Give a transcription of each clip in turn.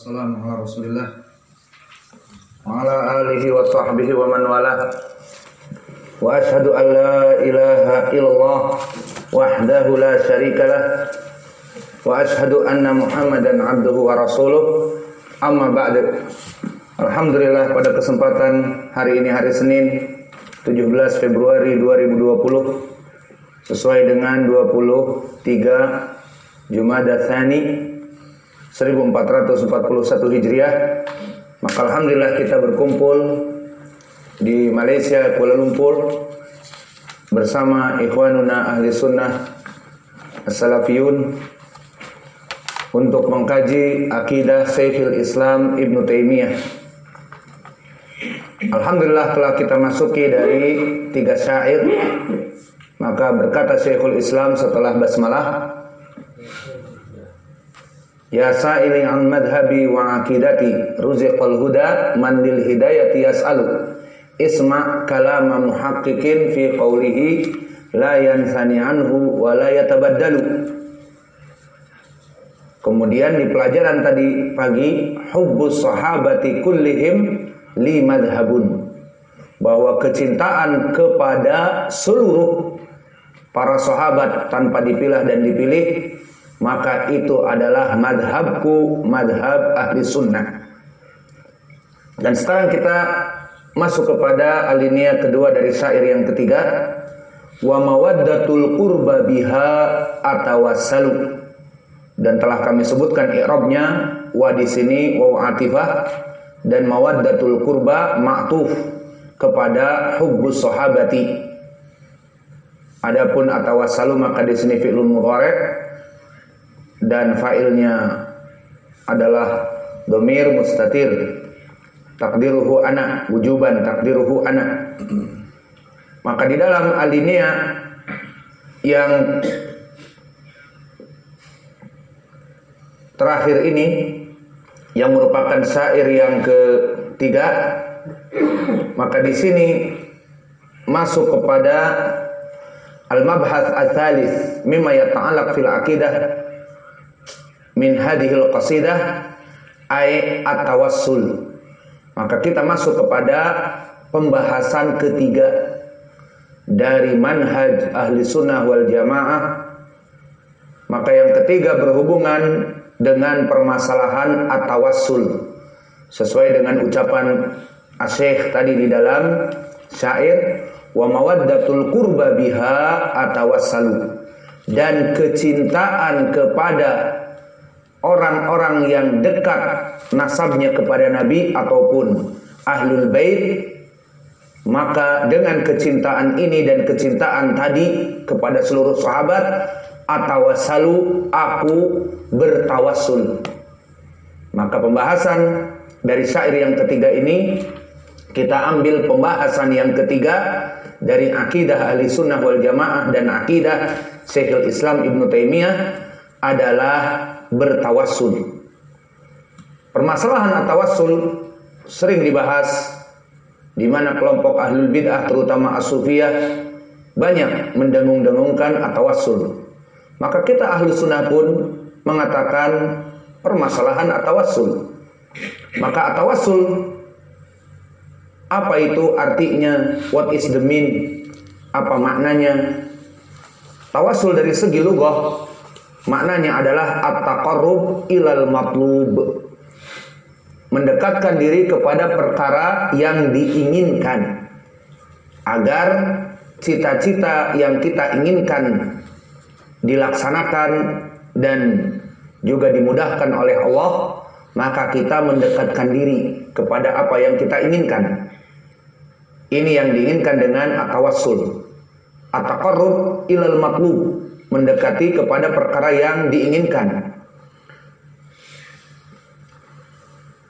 Assalamualaikum ala Rasulillah. Wa ala alihi wa sahbihi wa man wala. Wa ashhadu an la ilaha illallah wahdahu la syarika lah. Wa ashhadu anna muhammadan abduhu wa rasuluh. Amma ba'du. Alhamdulillah pada kesempatan hari ini hari Senin 17 Februari 2020 sesuai dengan 23 Jumada Tsani 1441 Hijriah. Maka Alhamdulillah kita berkumpul di Malaysia Kuala Lumpur bersama ikhwanuna ahli sunnah as-salafiyun untuk mengkaji akidah Syekhul Islam Ibn Taimiyah. Alhamdulillah telah kita masuki dari tiga syair. Maka berkata Syekhul Islam setelah basmalah Ya sa'ili an madhabi wa akidati ruziqal huda man lil hidayati yas'alu. Isma kalama muhaqqiqin fi qawlihi la yansani anhu wa la yatabaddalu. Kemudian di pelajaran tadi pagi hubbus sahabati kullihim li madhabun bahwa kecintaan kepada seluruh para sahabat tanpa dipilah dan dipilih maka itu adalah madhabku madhab ahli sunnah. Dan sekarang kita masuk kepada alinea kedua dari syair yang ketiga. Wa mawaddatul qurba biha atawassalu. Dan telah kami sebutkan i'rabnya wa di sini wa atifah dan mawaddatul qurba ma'tuf kepada hubbus sahabati. Adapun atawassalu maka di sini fi'lun mudhari' dan failnya adalah domir mustatir. Takdiruhu anak wujuban takdiruhu anak maka di dalam alinea yang terakhir ini yang merupakan syair yang ketiga maka di sini masuk kepada al-mabhath al-thalith mimma yata'alaq fil aqidah min hadhil qasidah ay at-tawassul. Maka kita masuk kepada pembahasan ketiga dari manhaj ahli sunnah wal jamaah. Maka yang ketiga berhubungan dengan permasalahan at-tawassul. Sesuai dengan ucapan Asyikh tadi di dalam syair wa mawaddatul qurba biha atawassalu dan kecintaan kepada orang-orang yang dekat nasabnya kepada Nabi ataupun ahlul bait maka dengan kecintaan ini dan kecintaan tadi kepada seluruh sahabat atau salu aku bertawassul. Maka pembahasan dari syair yang ketiga ini kita ambil pembahasan yang ketiga dari akidah ahli sunnah wal jamaah dan akidah Syekhul Islam Ibn Taimiyah adalah bertawassul. Permasalahan tawassul sering dibahas di mana kelompok ahlul bid'ah terutama as-sufiyah banyak mendengung-dengungkan atawassul. Maka kita ahlu sunnah pun mengatakan permasalahan atawassul. Maka atawassul apa itu artinya? What is the mean? Apa maknanya? Tawassul dari segi lugah Maknanya adalah at-taqarrub ilal matlub. Mendekatkan diri kepada perkara yang diinginkan agar cita-cita yang kita inginkan dilaksanakan dan juga dimudahkan oleh Allah, maka kita mendekatkan diri kepada apa yang kita inginkan. Ini yang diinginkan dengan atawassul. At-taqarrub ilal matlub mendekati kepada perkara yang diinginkan.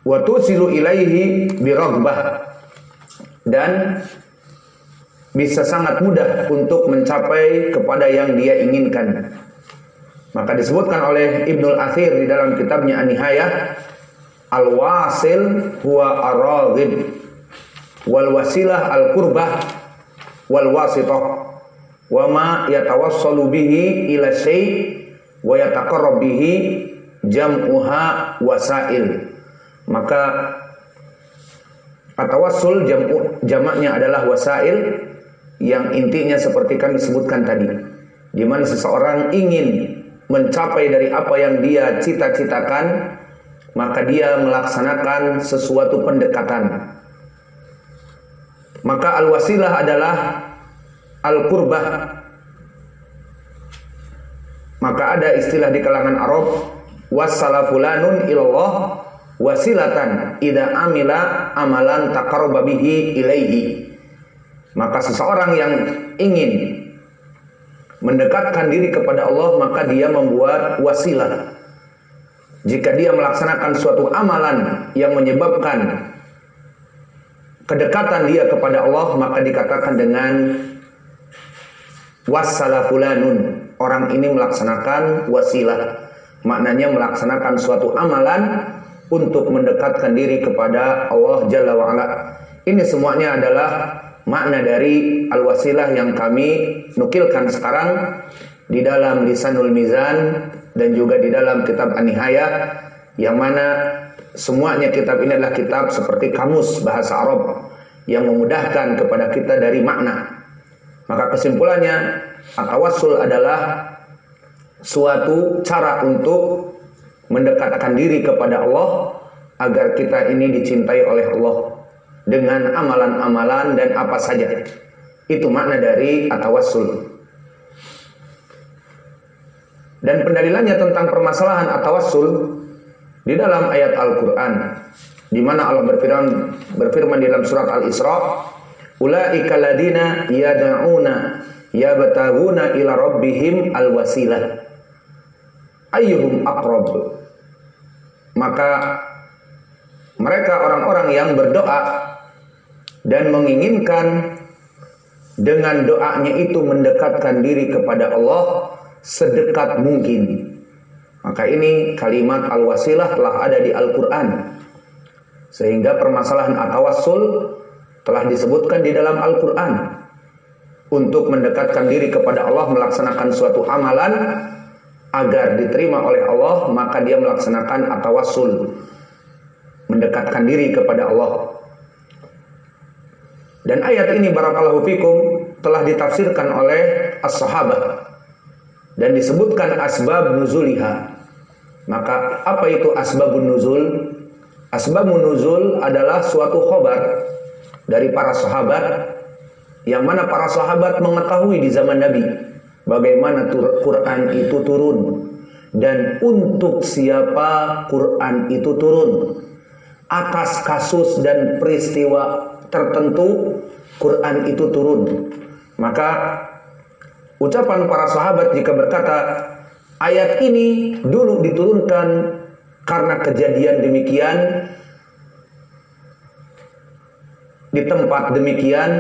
Wa tusilu ilaihi biraghbah dan bisa sangat mudah untuk mencapai kepada yang dia inginkan. Maka disebutkan oleh Ibnul Athir di dalam kitabnya An-Nihayah Al-wasil huwa ar-raghib wal wasilah al-qurbah wal wasitah wa ma yatawassalu bihi ila syai' wa yataqarrab jam'uha wasail Maka atawassul jam, jamaknya adalah wasail yang intinya seperti kami sebutkan tadi. Di mana seseorang ingin mencapai dari apa yang dia cita-citakan, maka dia melaksanakan sesuatu pendekatan. Maka al-wasilah adalah al-qurbah. Maka ada istilah di kalangan Arab wasala fulanun ilallah wasilatan ida amila amalan taqarraba bihi ilaihi. Maka seseorang yang ingin mendekatkan diri kepada Allah maka dia membuat wasilah. Jika dia melaksanakan suatu amalan yang menyebabkan kedekatan dia kepada Allah maka dikatakan dengan wasala fulanun. Orang ini melaksanakan wasilah. Maknanya melaksanakan suatu amalan untuk mendekatkan diri kepada Allah Jalla wa'ala. Ini semuanya adalah makna dari al-wasilah yang kami nukilkan sekarang di dalam Lisanul Mizan dan juga di dalam kitab An-Nihayah yang mana semuanya kitab ini adalah kitab seperti kamus bahasa Arab yang memudahkan kepada kita dari makna. Maka kesimpulannya, atawassul adalah suatu cara untuk mendekatkan diri kepada Allah agar kita ini dicintai oleh Allah dengan amalan-amalan dan apa saja. Itu makna dari atawassul. Dan pendalilannya tentang permasalahan atawassul di dalam ayat Al-Qur'an di mana Allah berfirman berfirman di dalam surat Al-Isra, "Ulaika ladina yad'una yabtaguna ila rabbihim al-wasilah." Ayyuhum aqrab. Maka mereka orang-orang yang berdoa dan menginginkan dengan doanya itu mendekatkan diri kepada Allah sedekat mungkin. Maka ini kalimat al-wasilah telah ada di Al-Quran. Sehingga permasalahan atawassul telah disebutkan di dalam Al-Quran. Untuk mendekatkan diri kepada Allah melaksanakan suatu amalan agar diterima oleh Allah, maka dia melaksanakan atawassul. Mendekatkan diri kepada Allah. Dan ayat ini barakallahu fikum telah ditafsirkan oleh as-sahabat dan disebutkan asbab nuzuliha. Maka apa itu asbabun nuzul? Asbabun nuzul adalah suatu khobar dari para sahabat yang mana para sahabat mengetahui di zaman Nabi bagaimana Quran itu turun dan untuk siapa Quran itu turun atas kasus dan peristiwa tertentu Quran itu turun. Maka ucapan para sahabat jika berkata ayat ini dulu diturunkan karena kejadian demikian di tempat demikian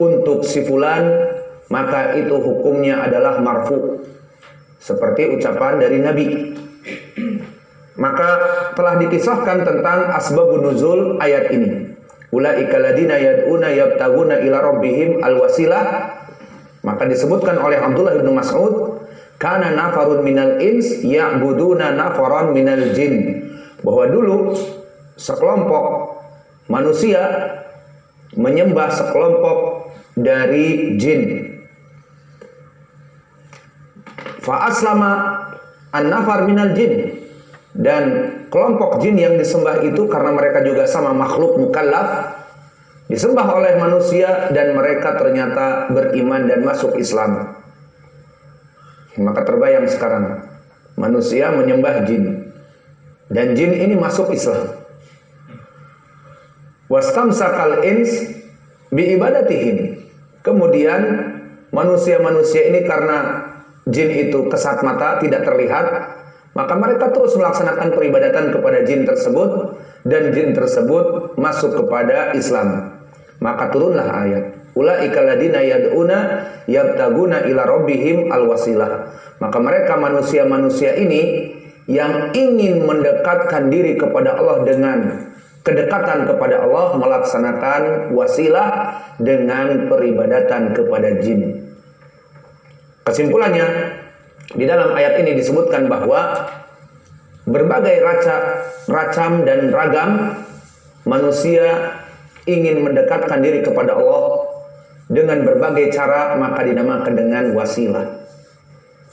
untuk si fulan maka itu hukumnya adalah marfu seperti ucapan dari Nabi maka telah dikisahkan tentang asbabun nuzul ayat ini Ulaika ladina yad'una yabtaguna ila rabbihim alwasilah. Maka disebutkan oleh Abdullah bin Mas'ud, kana nafarun minal ins ya'buduna nafaran minal jin. Bahwa dulu sekelompok manusia menyembah sekelompok dari jin. Fa aslama an-nafar minal jin dan kelompok jin yang disembah itu karena mereka juga sama makhluk mukallaf disembah oleh manusia dan mereka ternyata beriman dan masuk Islam. Maka terbayang sekarang manusia menyembah jin dan jin ini masuk Islam. Wastamsakal ins bi ibadatihim. Kemudian manusia-manusia ini karena jin itu kesat mata tidak terlihat maka mereka terus melaksanakan peribadatan kepada jin tersebut dan jin tersebut masuk kepada Islam. Maka turunlah ayat. Ladina yad'una yabtaguna ila rabbihim alwasilah. Maka mereka manusia-manusia ini yang ingin mendekatkan diri kepada Allah dengan kedekatan kepada Allah melaksanakan wasilah dengan peribadatan kepada jin. Kesimpulannya, di dalam ayat ini disebutkan bahwa berbagai raca, racam dan ragam manusia ingin mendekatkan diri kepada Allah dengan berbagai cara maka dinamakan dengan wasilah.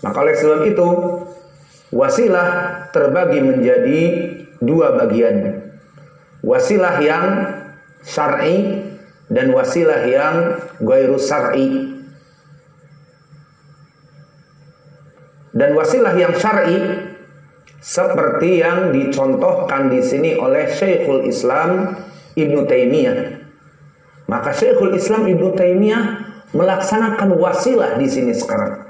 Maka oleh sebab itu wasilah terbagi menjadi dua bagian. Wasilah yang syar'i dan wasilah yang ghairu syar'i. Dan wasilah yang syar'i seperti yang dicontohkan di sini oleh Syekhul Islam Ibnu Taimiyah. Maka Syekhul Islam Ibnu Taimiyah melaksanakan wasilah di sini sekarang.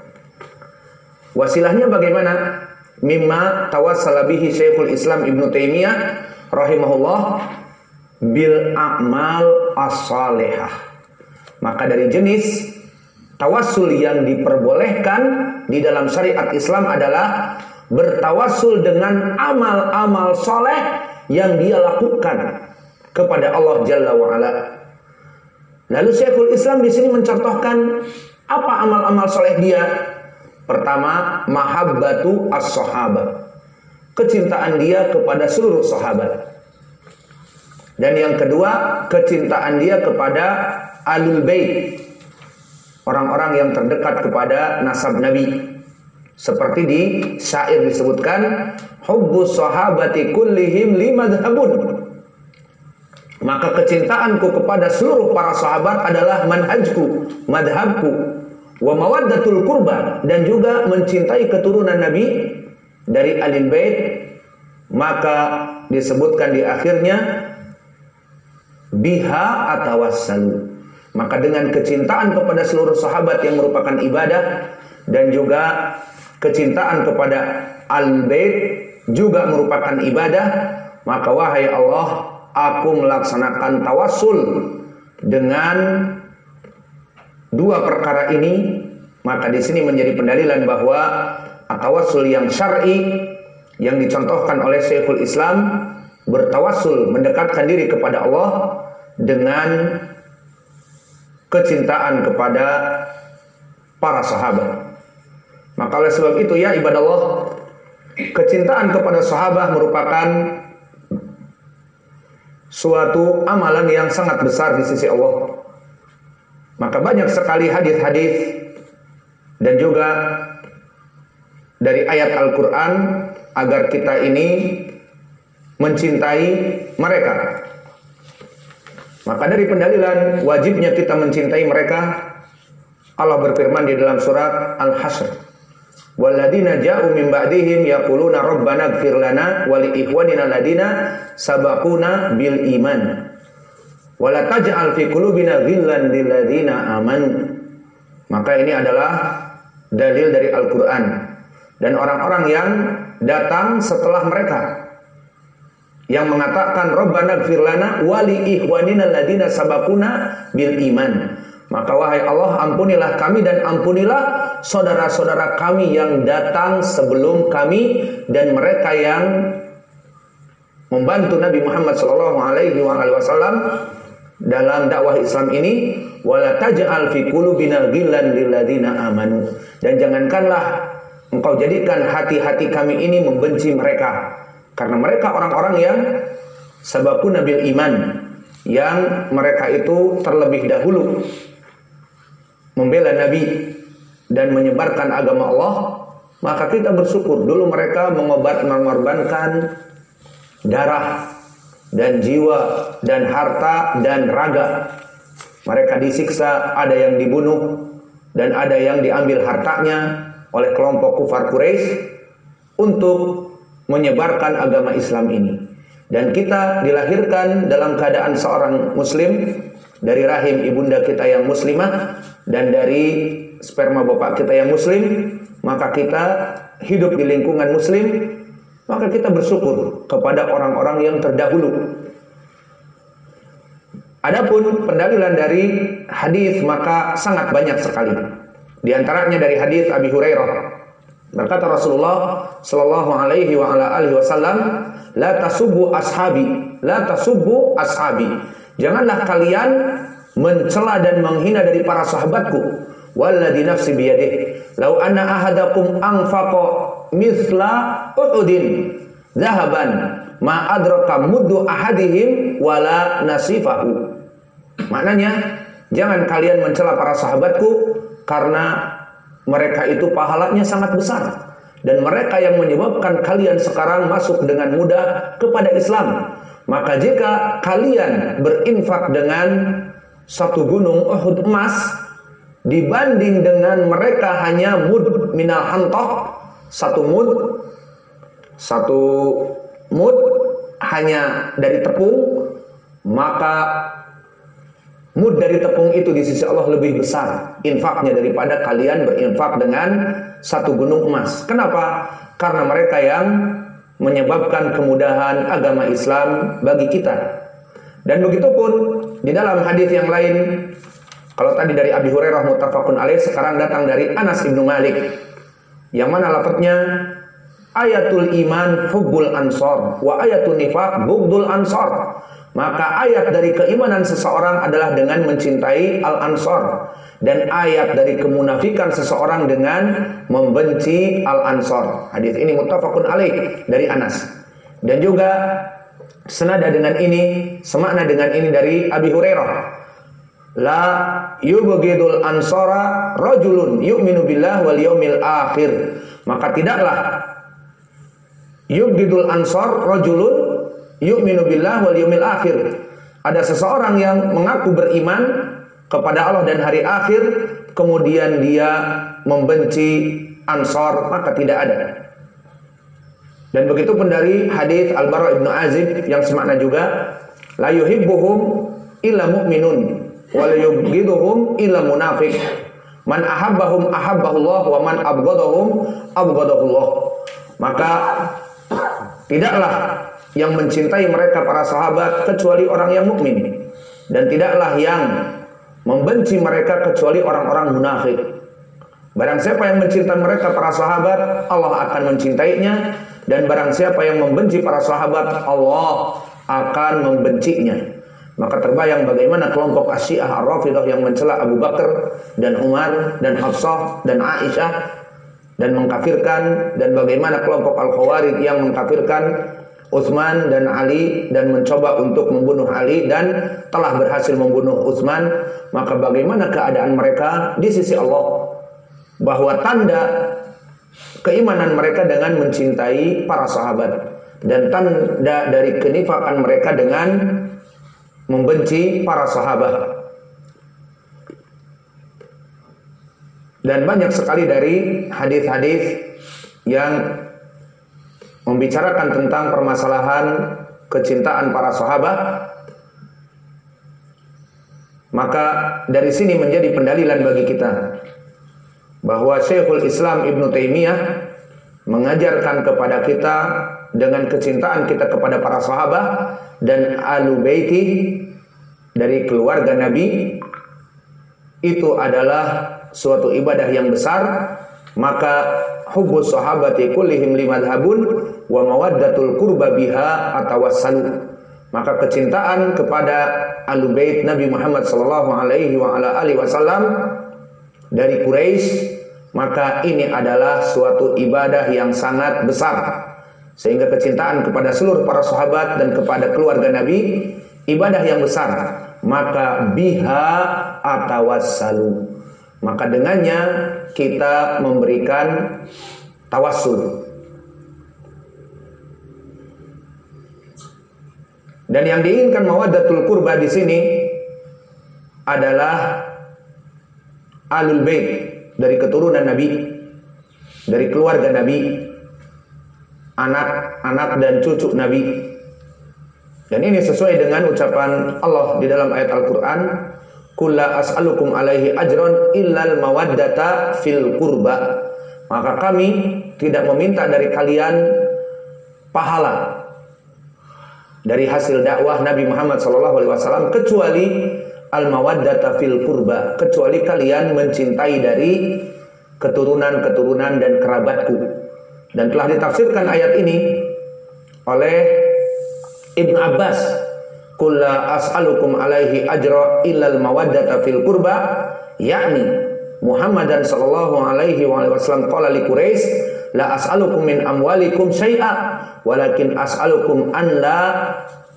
Wasilahnya bagaimana? Mimma tawassala bihi Syekhul Islam Ibnu Taimiyah rahimahullah bil a'mal as-salihah. Maka dari jenis tawassul yang diperbolehkan di dalam syariat Islam adalah bertawassul dengan amal-amal soleh yang dia lakukan kepada Allah Jalla wa'ala. Lalu Syekhul Islam di sini mencontohkan apa amal-amal soleh dia. Pertama, mahabbatu as-sahabat. Kecintaan dia kepada seluruh sahabat. Dan yang kedua, kecintaan dia kepada alul bait orang-orang yang terdekat kepada nasab Nabi. Seperti di syair disebutkan, hubbus sahabati kullihim limadhabun. Maka kecintaanku kepada seluruh para sahabat adalah manhajku, madhabku, wa mawaddatul kurba dan juga mencintai keturunan Nabi dari alil bait maka disebutkan di akhirnya biha atawassalu. Maka dengan kecintaan kepada seluruh sahabat yang merupakan ibadah dan juga kecintaan kepada al-bait juga merupakan ibadah, maka wahai Allah, aku melaksanakan tawassul dengan dua perkara ini, maka di sini menjadi pendalilan bahwa tawassul yang syar'i yang dicontohkan oleh Syekhul Islam bertawassul mendekatkan diri kepada Allah dengan kecintaan kepada para sahabat. Maka oleh sebab itu ya ibadah Allah, kecintaan kepada sahabat merupakan suatu amalan yang sangat besar di sisi Allah. Maka banyak sekali hadis-hadis dan juga dari ayat Al-Qur'an agar kita ini mencintai mereka. Maka dari pendalilan wajibnya kita mencintai mereka Allah berfirman di dalam surat Al-Hasr Walladina ja'u min ba'dihim yaquluna rabbana ighfir lana wa li ikhwanina alladina sabaquna bil iman. Wa la taj'al fi qulubina ghillan lil ladzina amanu. Maka ini adalah dalil dari Al-Qur'an dan orang-orang yang datang setelah mereka yang mengatakan Rabbana gfir lana wali ikhwanina ladina sabakuna bil iman. Maka wahai Allah ampunilah kami dan ampunilah saudara-saudara kami yang datang sebelum kami dan mereka yang membantu Nabi Muhammad sallallahu alaihi wasallam dalam dakwah Islam ini wala taj'al fi amanu dan jangankanlah engkau jadikan hati-hati kami ini membenci mereka karena mereka orang-orang yang sababun nabil iman yang mereka itu terlebih dahulu membela Nabi dan menyebarkan agama Allah, maka kita bersyukur dulu mereka mengobat mengorbankan darah dan jiwa dan harta dan raga. Mereka disiksa, ada yang dibunuh dan ada yang diambil hartanya oleh kelompok kufar Quraisy untuk menyebarkan agama Islam ini. Dan kita dilahirkan dalam keadaan seorang muslim dari rahim ibunda kita yang muslimah dan dari sperma bapak kita yang muslim, maka kita hidup di lingkungan muslim, maka kita bersyukur kepada orang-orang yang terdahulu. Adapun pendalilan dari hadis maka sangat banyak sekali. Di antaranya dari hadis Abi Hurairah Berkata Rasulullah sallallahu alaihi wa ala alihi wasallam, "La tasubbu ashabi, la tasubbu ashabi." Janganlah kalian mencela dan menghina dari para sahabatku. Walladzi nafsi biyadihi, law anna ahadakum anfaqa mithla Uhudin zahaban ma adraka muddu ahadihim wala nasifahu. Maknanya jangan kalian mencela para sahabatku karena mereka itu pahalanya sangat besar dan mereka yang menyebabkan kalian sekarang masuk dengan mudah kepada Islam. Maka jika kalian berinfak dengan satu gunung Uhud emas dibanding dengan mereka hanya mud minal hantoh satu mud satu mud hanya dari tepung maka mud dari tepung itu di sisi Allah lebih besar infaknya daripada kalian berinfak dengan satu gunung emas kenapa karena mereka yang menyebabkan kemudahan agama Islam bagi kita dan begitu pun di dalam hadis yang lain kalau tadi dari Abi Hurairah muttafaqun alaih sekarang datang dari Anas bin Malik. Yang mana lafadznya ayatul iman hubbul ansor wa ayatul nifaq bugdul ansor. Maka ayat dari keimanan seseorang adalah dengan mencintai al-ansor dan ayat dari kemunafikan seseorang dengan membenci al-ansor. Hadis ini muttafaqun alaih dari Anas. Dan juga senada dengan ini, semakna dengan ini dari Abi Hurairah. La yubghidul ansara rajulun yu'minu billah wal yaumil akhir. Maka tidaklah yubghidul ansar rajulun yu'minu billah wal yaumil akhir. Ada seseorang yang mengaku beriman kepada Allah dan hari akhir kemudian dia membenci ansar maka tidak ada dan begitu pun dari hadis Al-Bara Ibnu Azib yang semakna juga la yuhibbuhum illa mu'minun wa la yubghiduhum illa munafiq. Man ahabbahum ahabbahullah wa man abghadahum abghadahullah. Maka tidaklah yang mencintai mereka para sahabat kecuali orang yang mukmin dan tidaklah yang membenci mereka kecuali orang-orang munafik. Barang siapa yang mencintai mereka para sahabat, Allah akan mencintainya dan barang siapa yang membenci para sahabat, Allah akan membencinya. Maka terbayang bagaimana kelompok Asyiah Ar-Rafidah yang mencela Abu Bakar dan Umar dan Hafsah dan Aisyah dan mengkafirkan dan bagaimana kelompok Al-Khawarij yang mengkafirkan Utsman dan Ali dan mencoba untuk membunuh Ali dan telah berhasil membunuh Utsman, maka bagaimana keadaan mereka di sisi Allah? Bahwa tanda keimanan mereka dengan mencintai para sahabat dan tanda dari kenifakan mereka dengan membenci para sahabat. Dan banyak sekali dari hadis-hadis yang membicarakan tentang permasalahan kecintaan para sahabat maka dari sini menjadi pendalilan bagi kita bahwa Syekhul Islam Ibn Taimiyah mengajarkan kepada kita dengan kecintaan kita kepada para sahabat dan alu baiti dari keluarga Nabi itu adalah suatu ibadah yang besar maka hubbus sahabati kullihim limadhabun wa mawaddatul qurba biha atawassalu maka kecintaan kepada alu bait Nabi Muhammad sallallahu alaihi wa ala alihi wasallam dari Quraisy, maka ini adalah suatu ibadah yang sangat besar. Sehingga kecintaan kepada seluruh para sahabat dan kepada keluarga Nabi ibadah yang besar. Maka biha atawassalu. Maka dengannya kita memberikan tawassul. Dan yang diinginkan mawaddatul kurba di sini adalah alul bait dari keturunan Nabi, dari keluarga Nabi, anak-anak dan cucu Nabi. Dan ini sesuai dengan ucapan Allah di dalam ayat Al-Qur'an, "Kulla as'alukum alaihi ajron illal mawaddata fil qurba." Maka kami tidak meminta dari kalian pahala dari hasil dakwah Nabi Muhammad SAW kecuali al mawaddata fil kurba kecuali kalian mencintai dari keturunan-keturunan dan kerabatku dan telah ditafsirkan ayat ini oleh Ibn Abbas kulla as'alukum alaihi ajra illal mawaddata fil kurba yakni Muhammad dan sallallahu alaihi wasallam qala li Quraisy la as'alukum min amwalikum syai'a walakin as'alukum an la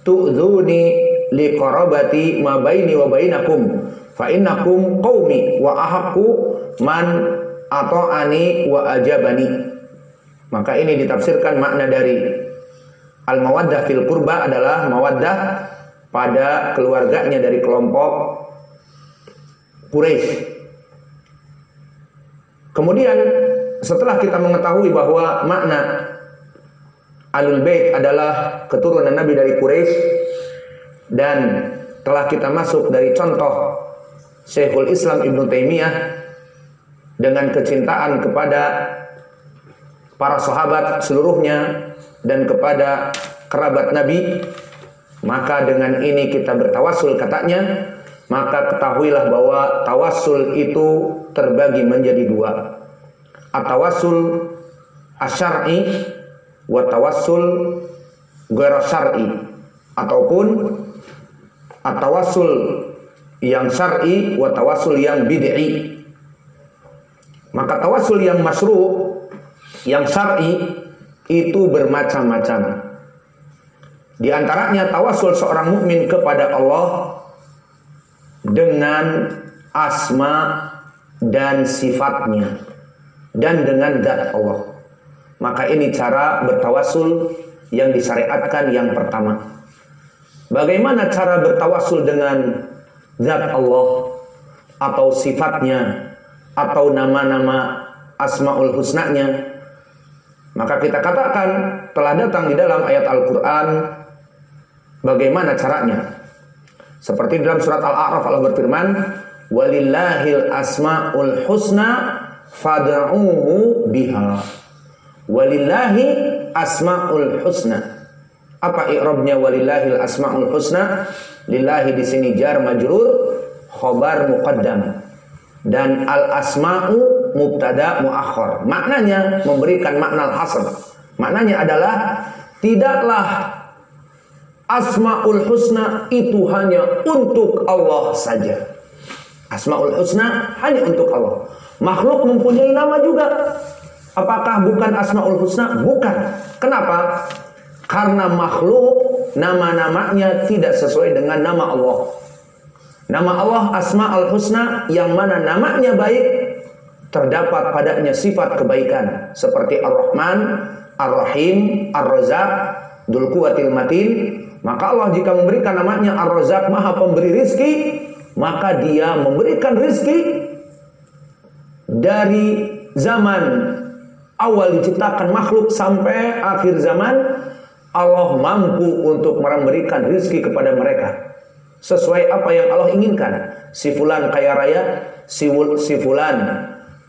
tu'dhuni li qarabati ma baini wa bainakum fa innakum qaumi wa ahaqqu man ata'ani wa ajabani. Maka ini ditafsirkan makna dari al mawaddah fil qurba adalah mawaddah pada keluarganya dari kelompok Quraisy Kemudian setelah kita mengetahui bahwa makna Alul Bait adalah keturunan Nabi dari Quraisy dan telah kita masuk dari contoh Syekhul Islam Ibnu Taimiyah dengan kecintaan kepada para sahabat seluruhnya dan kepada kerabat Nabi maka dengan ini kita bertawasul katanya maka ketahuilah bahwa tawasul itu terbagi menjadi dua. Atawasul asyari wa tawassul ghairu syar'i ataupun atawasul yang syar'i wa tawassul yang bid'i. Maka tawasul yang masyru' yang syar'i itu bermacam-macam. Di antaranya tawasul seorang mukmin kepada Allah dengan asma dan sifatnya dan dengan zat Allah. Maka ini cara bertawasul yang disyariatkan yang pertama. Bagaimana cara bertawasul dengan zat Allah atau sifatnya atau nama-nama asmaul husnanya? Maka kita katakan telah datang di dalam ayat Al-Qur'an bagaimana caranya? Seperti dalam surat Al-A'raf Allah berfirman, "Walillahil asmaul husna fad'uhu biha." Walillahi asmaul husna. Apa i'rabnya walillahil asmaul husna? Lillahi di sini jar majrur khobar muqaddam. Dan al asma'u mubtada muakhir. Maknanya memberikan makna al-hasr. Maknanya adalah tidaklah Asmaul Husna itu hanya untuk Allah saja. Asmaul Husna hanya untuk Allah. Makhluk mempunyai nama juga. Apakah bukan Asmaul Husna? Bukan. Kenapa? Karena makhluk nama-namanya tidak sesuai dengan nama Allah. Nama Allah Asmaul Husna yang mana namanya baik terdapat padanya sifat kebaikan seperti Ar-Rahman, Ar-Rahim, Ar-Razak, Quwatil Matin, maka Allah jika memberikan namanya Ar-Razak Maha Pemberi rizki, maka dia memberikan rizki dari zaman awal diciptakan makhluk sampai akhir zaman Allah mampu untuk memberikan rizki kepada mereka sesuai apa yang Allah inginkan. Si fulan kaya raya, si, si fulan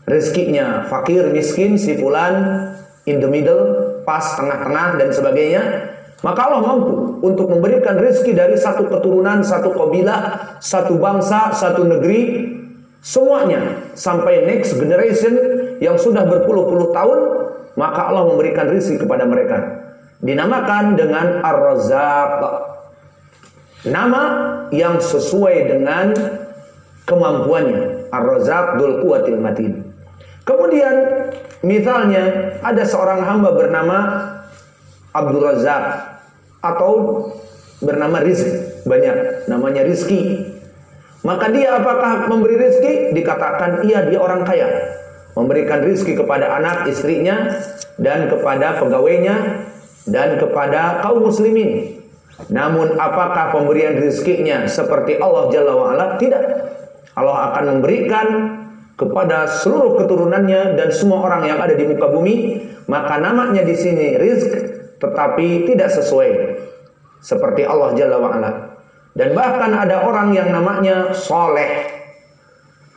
rizkinya fakir miskin, si fulan in the middle, pas tengah-tengah dan sebagainya. Maka Allah mampu untuk memberikan rezeki dari satu keturunan, satu kabilah, satu bangsa, satu negeri, semuanya sampai next generation yang sudah berpuluh-puluh tahun, maka Allah memberikan rezeki kepada mereka. Dinamakan dengan Ar-Razzaq. Nama yang sesuai dengan kemampuannya. Ar-Razzaq Dul Quwatil Matin. Kemudian misalnya ada seorang hamba bernama Abdul Razak atau bernama rizki. Banyak. Namanya rizki. Maka dia apakah memberi rizki? Dikatakan iya dia orang kaya. Memberikan rizki kepada anak istrinya dan kepada pegawainya dan kepada kaum muslimin. Namun apakah pemberian rizkinya seperti Allah Jalla wa'ala tidak. Allah akan memberikan kepada seluruh keturunannya dan semua orang yang ada di muka bumi. Maka namanya di sini rizki tetapi tidak sesuai seperti Allah Jalla wa'ala. Dan bahkan ada orang yang namanya soleh.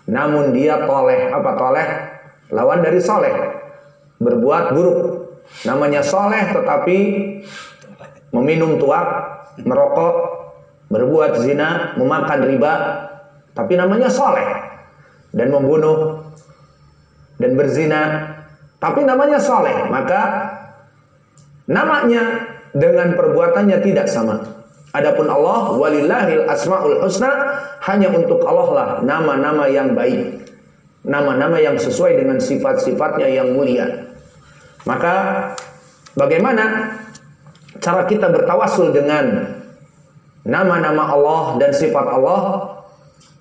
Namun dia toleh. Apa toleh? Lawan dari soleh. Berbuat buruk. Namanya soleh tetapi meminum tuak, merokok, berbuat zina, memakan riba. Tapi namanya soleh. Dan membunuh. Dan berzina. Tapi namanya soleh. Maka Namanya dengan perbuatannya tidak sama. Adapun Allah walillahil asmaul husna hanya untuk Allah lah nama-nama yang baik. Nama-nama yang sesuai dengan sifat-sifatnya yang mulia. Maka bagaimana cara kita bertawasul dengan nama-nama Allah dan sifat Allah?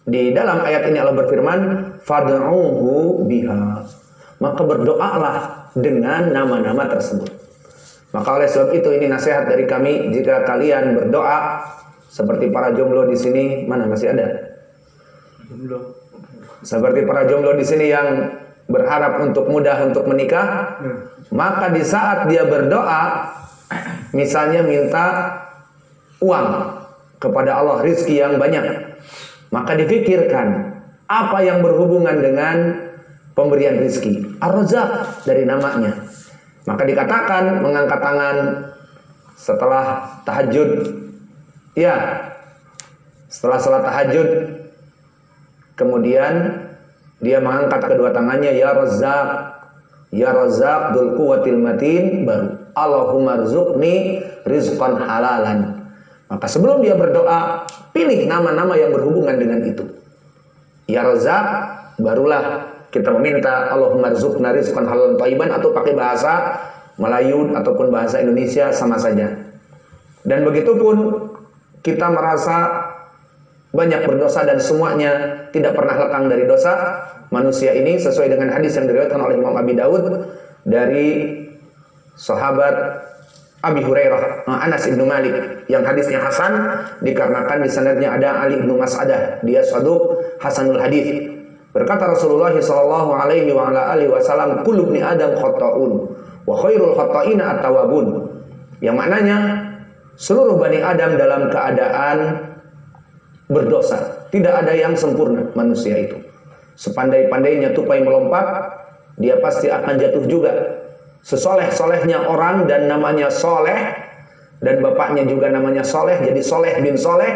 Di dalam ayat ini Allah berfirman, "Fad'uhu biha." Maka berdoalah dengan nama-nama tersebut. Maka oleh sebab itu ini nasihat dari kami jika kalian berdoa seperti para jomblo di sini, mana masih ada? Jomblo. Seperti para jomblo di sini yang berharap untuk mudah untuk menikah, hmm. maka di saat dia berdoa, misalnya minta uang kepada Allah rizki yang banyak, maka dipikirkan apa yang berhubungan dengan pemberian rizki. ar dari namanya. Maka dikatakan mengangkat tangan setelah tahajud. Ya, setelah salat tahajud. Kemudian dia mengangkat kedua tangannya ya Razzaq ya Razzaq dul quwwatil matin baru Allahumma rzuqni rizqan halalan maka sebelum dia berdoa pilih nama-nama yang berhubungan dengan itu ya Razzaq barulah kita meminta Allahumma rzuqna rizqan halalan thayyiban atau pakai bahasa Melayu ataupun bahasa Indonesia sama saja. Dan begitu pun kita merasa banyak berdosa dan semuanya tidak pernah lekang dari dosa. Manusia ini sesuai dengan hadis yang diriwayatkan oleh Imam Abi Dawud dari sahabat Abi Hurairah Anas bin Malik yang hadisnya hasan dikarenakan di sanadnya ada Ali bin Mas'adah. Dia saduq hasanul hadis berkata Rasulullah sallallahu alaihi wa ala alihi wasallam kullu ibni adam khata'un wa khairul khata'ina at-tawabun yang maknanya seluruh bani Adam dalam keadaan berdosa. Tidak ada yang sempurna manusia itu. Sepandai-pandainya tupai melompat, dia pasti akan jatuh juga. Sesoleh-solehnya orang dan namanya soleh, dan bapaknya juga namanya soleh, jadi soleh bin soleh.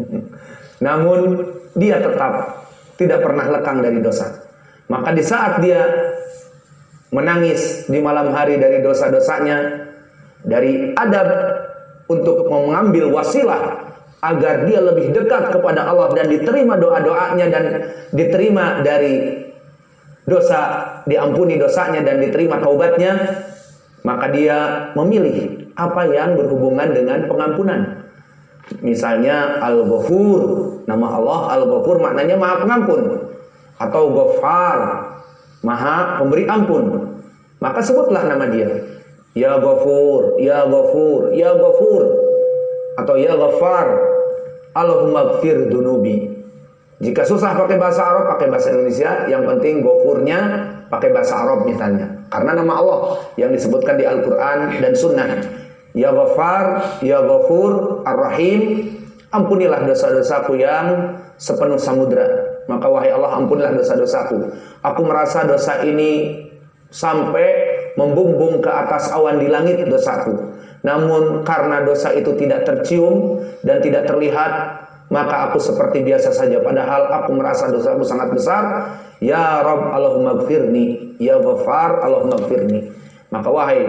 Namun dia tetap tidak pernah lekang dari dosa. Maka di saat dia menangis di malam hari dari dosa-dosanya, dari adab untuk mengambil wasilah agar dia lebih dekat kepada Allah dan diterima doa-doanya dan diterima dari dosa diampuni dosanya dan diterima taubatnya maka dia memilih apa yang berhubungan dengan pengampunan misalnya Al-Ghafur nama Allah Al-Ghafur maknanya maha pengampun. Atau Ghafar maha pemberi ampun. Maka sebutlah nama dia. Ya Ghafur ya Ghafur ya Ghafur. Atau ya Ghaffar Allahumma gfir dunubi. Jika susah pakai bahasa Arab pakai bahasa Indonesia. Yang penting gofurnya pakai bahasa Arab misalnya karena nama Allah yang disebutkan di Al-Quran dan Sunnah. Ya Ghaffar ya Ghafur Ar-Rahim ampunilah dosa-dosaku yang sepenuh samudra maka wahai Allah ampunilah dosa-dosaku aku merasa dosa ini sampai membumbung ke atas awan di langit dosaku namun karena dosa itu tidak tercium dan tidak terlihat, maka aku seperti biasa saja. Padahal aku merasa dosaku sangat besar. Ya Rob Allahumma gfirni. Ya Ghafar Allahumma gfirni. Maka wahai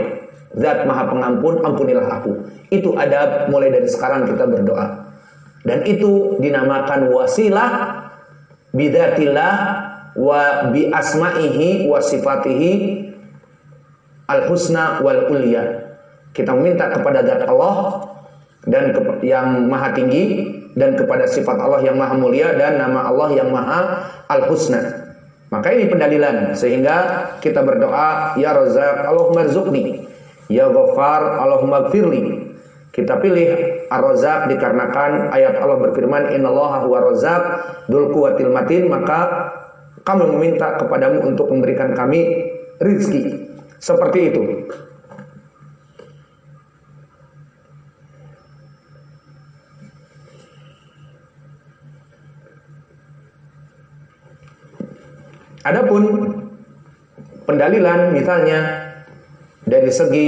Zat maha pengampun, ampunilah aku. Itu ada mulai dari sekarang kita berdoa. Dan itu dinamakan wasilah bidatillah wa bi asma'ihi wa sifatihi al-husna wal ulya kita meminta kepada zat Allah dan yang maha tinggi dan kepada sifat Allah yang maha mulia dan nama Allah yang maha al-husna. Maka ini pendalilan sehingga kita berdoa ya Razzaq Allahumma rzuqni ya Ghaffar Allahumma gfirli. Kita pilih Ar-Razzaq dikarenakan ayat Allah berfirman innallaha huwa dzul quwwatil matin maka kami meminta kepadamu untuk memberikan kami rizki. Seperti itu. Adapun pendalilan misalnya dari segi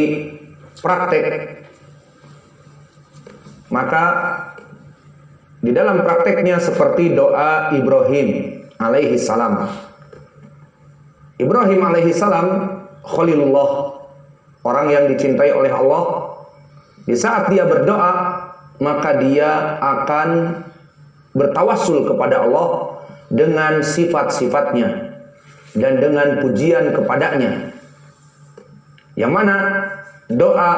praktek maka di dalam prakteknya seperti doa Ibrahim alaihi salam. Ibrahim alaihi salam Khalilullah orang yang dicintai oleh Allah di saat dia berdoa maka dia akan bertawassul kepada Allah dengan sifat-sifatnya dan dengan pujian kepadanya. Yang mana doa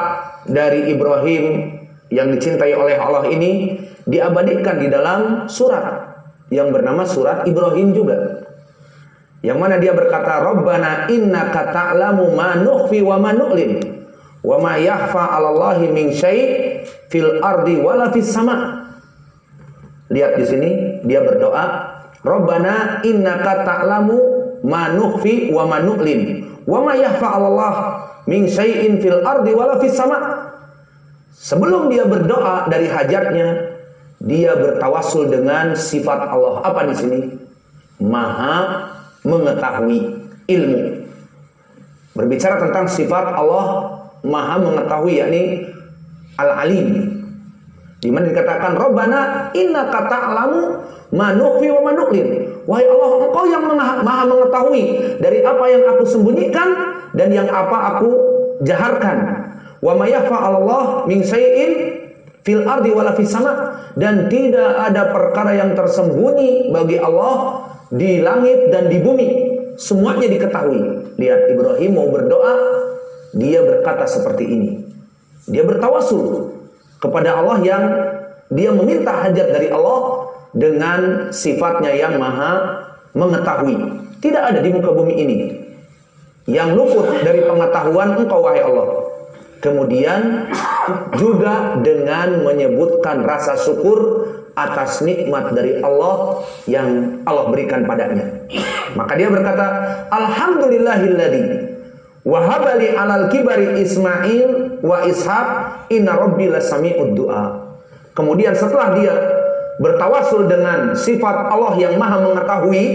dari Ibrahim yang dicintai oleh Allah ini diabadikan di dalam surat yang bernama surat Ibrahim juga. Yang mana dia berkata, "Rabbana innaka ta'lamu ma nukhfi wa ma nu'lin wa ma yakhfa 'ala Allahi min syai' fil ardi wala fis sama." Lihat di sini dia berdoa, "Rabbana innaka ta'lamu ma nukhfi wa ma nu'lin wa ma yakhfa 'ala Allah min syai'in fil ardi wala fis sama." Sebelum dia berdoa dari hajatnya, dia bertawasul dengan sifat Allah. Apa di sini? Maha mengetahui ilmu. Berbicara tentang sifat Allah Maha mengetahui yakni Al-Alim. Di mana dikatakan Rabbana innaka ta'lamu ma nukhfi wa ma Wahai Allah, Engkau yang Maha mengetahui dari apa yang aku sembunyikan dan yang apa aku jaharkan. Wa Allah min fil ardi wala dan tidak ada perkara yang tersembunyi bagi Allah di langit dan di bumi. Semuanya diketahui. Lihat Ibrahim mau berdoa, dia berkata seperti ini. Dia bertawasul kepada Allah yang dia meminta hajat dari Allah dengan sifatnya yang maha mengetahui. Tidak ada di muka bumi ini yang luput dari pengetahuan engkau wahai Allah. Kemudian juga dengan menyebutkan rasa syukur atas nikmat dari Allah yang Allah berikan padanya. Maka dia berkata, Alhamdulillahilladzi wahabali alal kibari Ismail wa Ishaq inna rabbi lasami'ud du'a. Kemudian setelah dia bertawasul dengan sifat Allah yang maha mengetahui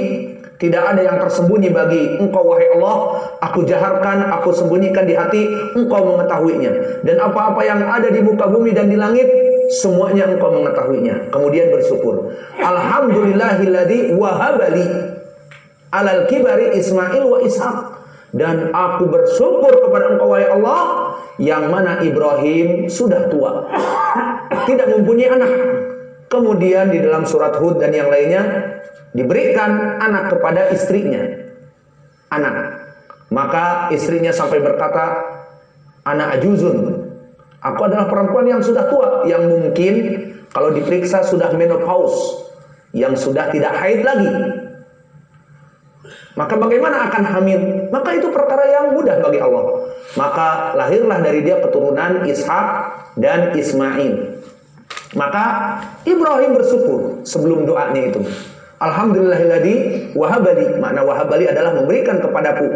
tidak ada yang tersembunyi bagi engkau wahai Allah. Aku jaharkan, aku sembunyikan di hati, engkau mengetahuinya. Dan apa-apa yang ada di muka bumi dan di langit, semuanya engkau mengetahuinya. Kemudian bersyukur. Alhamdulillahilladzi wahabali alal kibari Ismail wa Ishaq. Dan aku bersyukur kepada engkau wahai Allah yang mana Ibrahim sudah tua. Tidak mempunyai anak. Kemudian di dalam surat Hud dan yang lainnya diberikan anak kepada istrinya. Anak. Maka istrinya sampai berkata, anak ajuzun. Aku adalah perempuan yang sudah tua, yang mungkin kalau diperiksa sudah menopause, yang sudah tidak haid lagi. Maka bagaimana akan hamil? Maka itu perkara yang mudah bagi Allah. Maka lahirlah dari dia keturunan Ishak dan Ismail. Maka Ibrahim bersyukur sebelum doanya itu. Alhamdulillahilladzi wahabali. Makna wahabali adalah memberikan kepadaku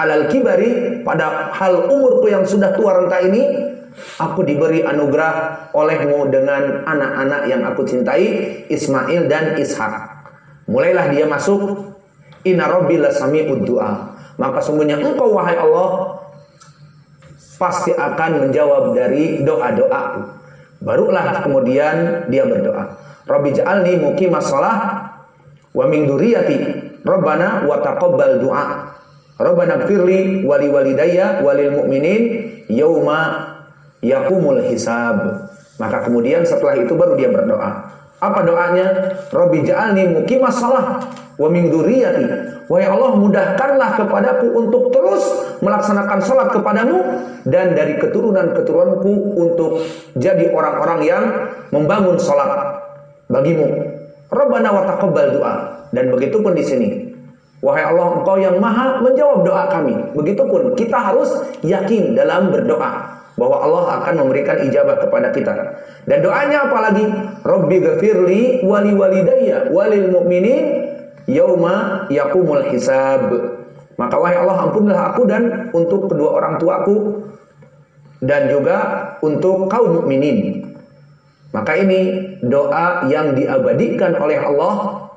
alal kibari pada hal umurku yang sudah tua renta ini aku diberi anugerah olehmu dengan anak-anak yang aku cintai Ismail dan Ishak. Mulailah dia masuk inna rabbi lasami'ud du'a. Maka sungguhnya engkau wahai Allah pasti akan menjawab dari doa-doaku. Barulah kemudian dia berdoa. Rabbi ja'alni muqimas shalah wa min dzurriyyati rabbana wa taqabbal du'a. Rabbana firli wali walidayya walil mu'minin yauma yaqumul hisab. Maka kemudian setelah itu baru dia berdoa apa doanya Rabbi ja'alni muqimas salah wa min Wahai Allah mudahkanlah kepadaku untuk terus melaksanakan sholat kepadamu dan dari keturunan-keturunanku untuk jadi orang-orang yang membangun sholat bagimu. Rabbana wa taqabbal. Dan begitu pun di sini. Wahai Allah, Engkau yang Maha menjawab doa kami. Begitupun kita harus yakin dalam berdoa bahwa Allah akan memberikan ijabah kepada kita. Dan doanya apalagi? Rabbi ghafirli wali walidayya walil mu'minin yauma yakumul hisab. Maka wahai Allah ampunilah aku dan untuk kedua orang tuaku dan juga untuk kaum mukminin. Maka ini doa yang diabadikan oleh Allah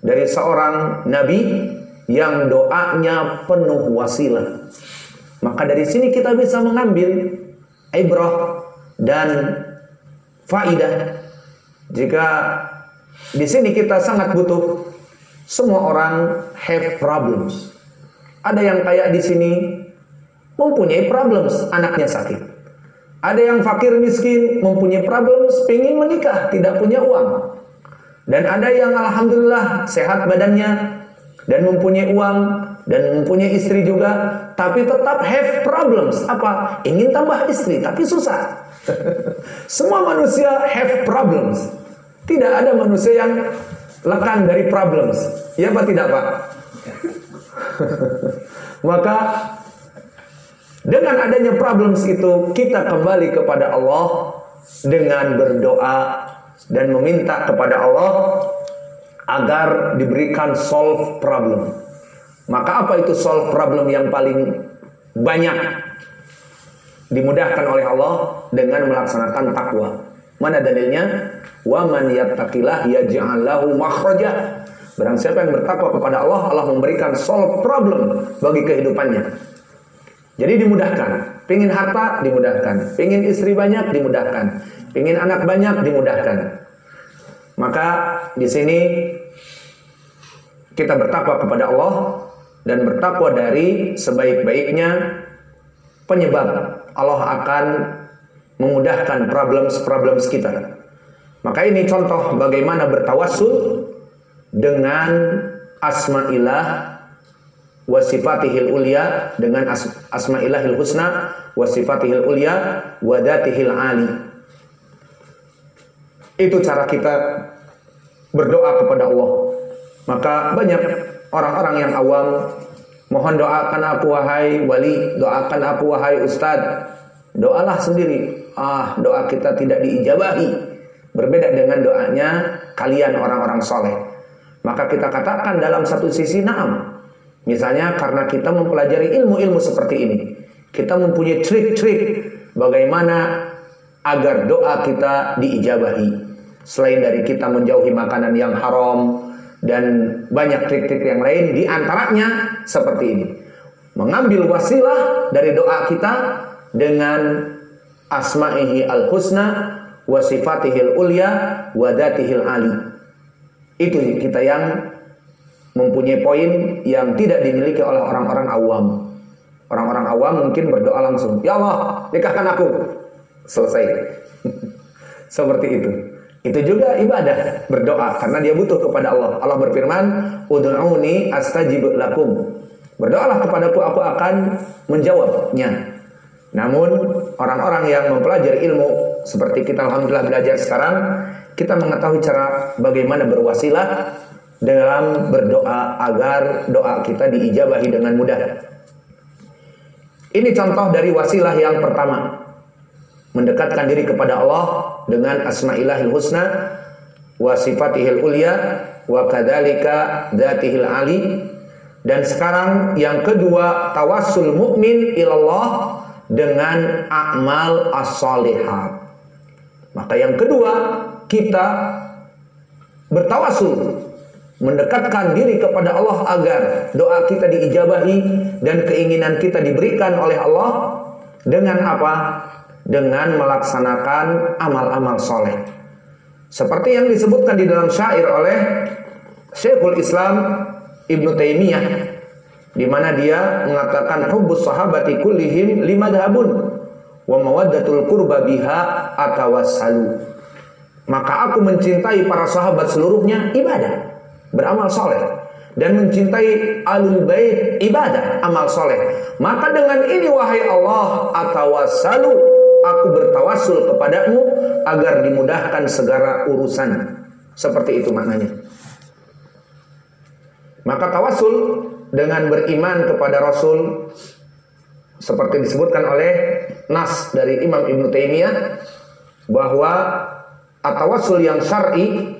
dari seorang nabi yang doanya penuh wasilah. Maka dari sini kita bisa mengambil ibrah dan faidah. Jika di sini kita sangat butuh semua orang have problems. Ada yang kayak di sini mempunyai problems, anaknya sakit. Ada yang fakir miskin, mempunyai problem, pengen menikah, tidak punya uang. Dan ada yang alhamdulillah sehat badannya dan mempunyai uang, dan mempunyai istri juga, tapi tetap have problems. Apa? Ingin tambah istri, tapi susah. Semua manusia have problems. Tidak ada manusia yang lekang dari problems. Ya apa tidak Pak? Maka dengan adanya problems itu kita kembali kepada Allah dengan berdoa dan meminta kepada Allah agar diberikan solve problem. Maka apa itu solve problem yang paling banyak dimudahkan oleh Allah dengan melaksanakan takwa. Mana dalilnya? Wa man yattaqillah yaj'al lahu makhraja. Barang siapa yang bertakwa kepada Allah, Allah memberikan solve problem bagi kehidupannya. Jadi dimudahkan. Pingin harta dimudahkan. Pingin istri banyak dimudahkan. Pingin anak banyak dimudahkan. Maka di sini kita bertakwa kepada Allah dan bertakwa dari sebaik-baiknya penyebab Allah akan memudahkan problems-problems kita. Maka ini contoh bagaimana bertawassul dengan asma'illah wa sifatihil ulia dengan as asma'illahil husna wa sifatihil ulia wa datihil ali. Itu cara kita berdoa kepada Allah. Maka banyak orang-orang yang awam mohon doakan aku wahai wali, doakan aku wahai ustad. Doalah sendiri. Ah, doa kita tidak diijabahi. Berbeda dengan doanya kalian orang-orang soleh. Maka kita katakan dalam satu sisi naam. Misalnya karena kita mempelajari ilmu-ilmu seperti ini. Kita mempunyai trik-trik bagaimana agar doa kita diijabahi. Selain dari kita menjauhi makanan yang haram dan banyak trik-trik yang lain di antaranya seperti ini. Mengambil wasilah dari doa kita dengan asma'ihi al-husna wa sifatihil ulya wa datihil ali. Itu kita yang mempunyai poin yang tidak dimiliki oleh orang-orang awam. Orang-orang awam mungkin berdoa langsung, "Ya Allah, nikahkan aku." Selesai. Seperti itu. Itu juga ibadah, berdoa karena dia butuh kepada Allah. Allah berfirman, "Ud'uni astajib lakum." Berdoalah kepadaku, aku akan menjawabnya. Namun orang-orang yang mempelajari ilmu seperti kita alhamdulillah belajar sekarang, kita mengetahui cara bagaimana berwasilah dalam berdoa agar doa kita diijabahi dengan mudah. Ini contoh dari wasilah yang pertama mendekatkan diri kepada Allah dengan asma'illahil husna wa sifatihil ulya wa kadzalika dzatihil ali dan sekarang yang kedua tawassul mukmin ilallah dengan amal as-solihat maka yang kedua kita bertawasul mendekatkan diri kepada Allah agar doa kita diijabahi dan keinginan kita diberikan oleh Allah dengan apa? Dengan melaksanakan amal-amal soleh. Seperti yang disebutkan di dalam syair oleh Syekhul Islam Ibnu Taimiyah di mana dia mengatakan hubbus sahabati kullihim lima dhabun wa mawaddatul qurba biha atawassalu. Maka aku mencintai para sahabat seluruhnya ibadah, beramal soleh dan mencintai alul bait ibadah, amal soleh. Maka dengan ini wahai Allah atawassalu aku bertawasul kepadamu agar dimudahkan segala urusan. Seperti itu maknanya. Maka tawasul dengan beriman kepada Rasul seperti disebutkan oleh nas dari Imam Ibn Taimiyah bahwa atawasul yang syar'i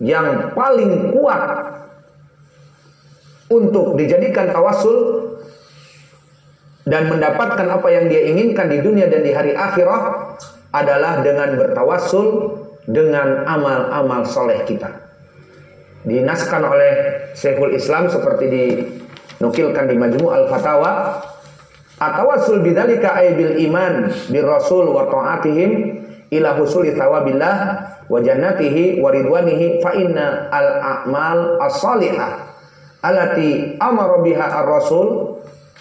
yang paling kuat untuk dijadikan tawasul dan mendapatkan apa yang dia inginkan di dunia dan di hari akhirah adalah dengan bertawasul dengan amal-amal soleh kita. Dinaskan oleh Syekhul Islam seperti dinukilkan di Majmu' Al-Fatawa Atawasul bidzalika ay bil iman bir rasul wa ta'atihim ila husuli thawabillah wa jannatihi wa ridwanihi fa inna al a'mal as-salihah allati amara biha ar-rasul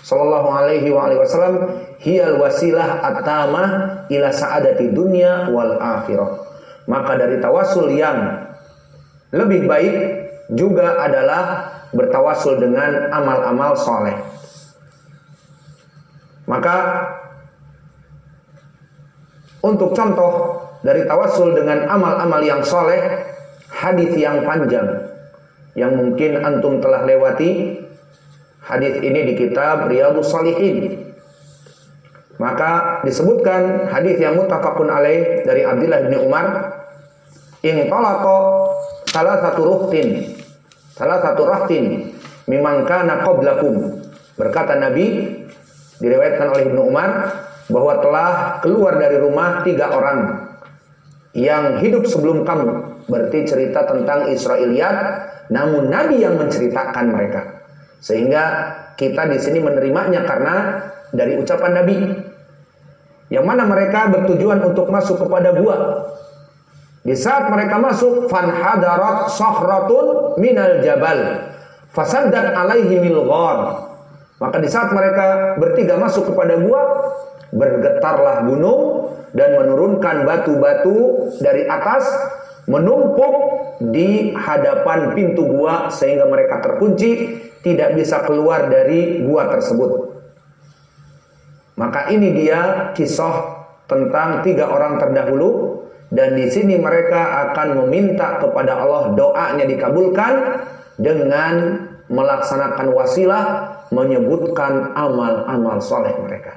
sallallahu alaihi wa alihi wasallam hiyal wasilah atama ila sa'adati dunya wal akhirah. Maka dari tawasul yang lebih baik juga adalah bertawasul dengan amal-amal soleh. Maka untuk contoh dari tawasul dengan amal-amal yang soleh, hadis yang panjang yang mungkin antum telah lewati. Hadis ini di kitab Riyadhus Shalihin. Maka disebutkan hadis yang muttafaqun alaih dari Abdullah bin Umar, "In talaqa salah satu ruhtin, salah satu rahtin mimman kana qablakum." Berkata Nabi diriwayatkan oleh Ibnu Umar bahwa telah keluar dari rumah tiga orang yang hidup sebelum kamu. Berarti cerita tentang Israiliyat, namun Nabi yang menceritakan mereka. Sehingga kita di sini menerimanya karena dari ucapan Nabi. Yang mana mereka bertujuan untuk masuk kepada gua. Di saat mereka masuk, fan hadarat sahratun minal jabal. Fasaddat alaihi mil ghar. Maka di saat mereka bertiga masuk kepada gua, bergetarlah gunung dan menurunkan batu-batu dari atas menumpuk di hadapan pintu gua sehingga mereka terkunci tidak bisa keluar dari gua tersebut. Maka ini dia kisah tentang tiga orang terdahulu dan di sini mereka akan meminta kepada Allah doanya dikabulkan dengan melaksanakan wasilah menyebutkan amal-amal soleh mereka.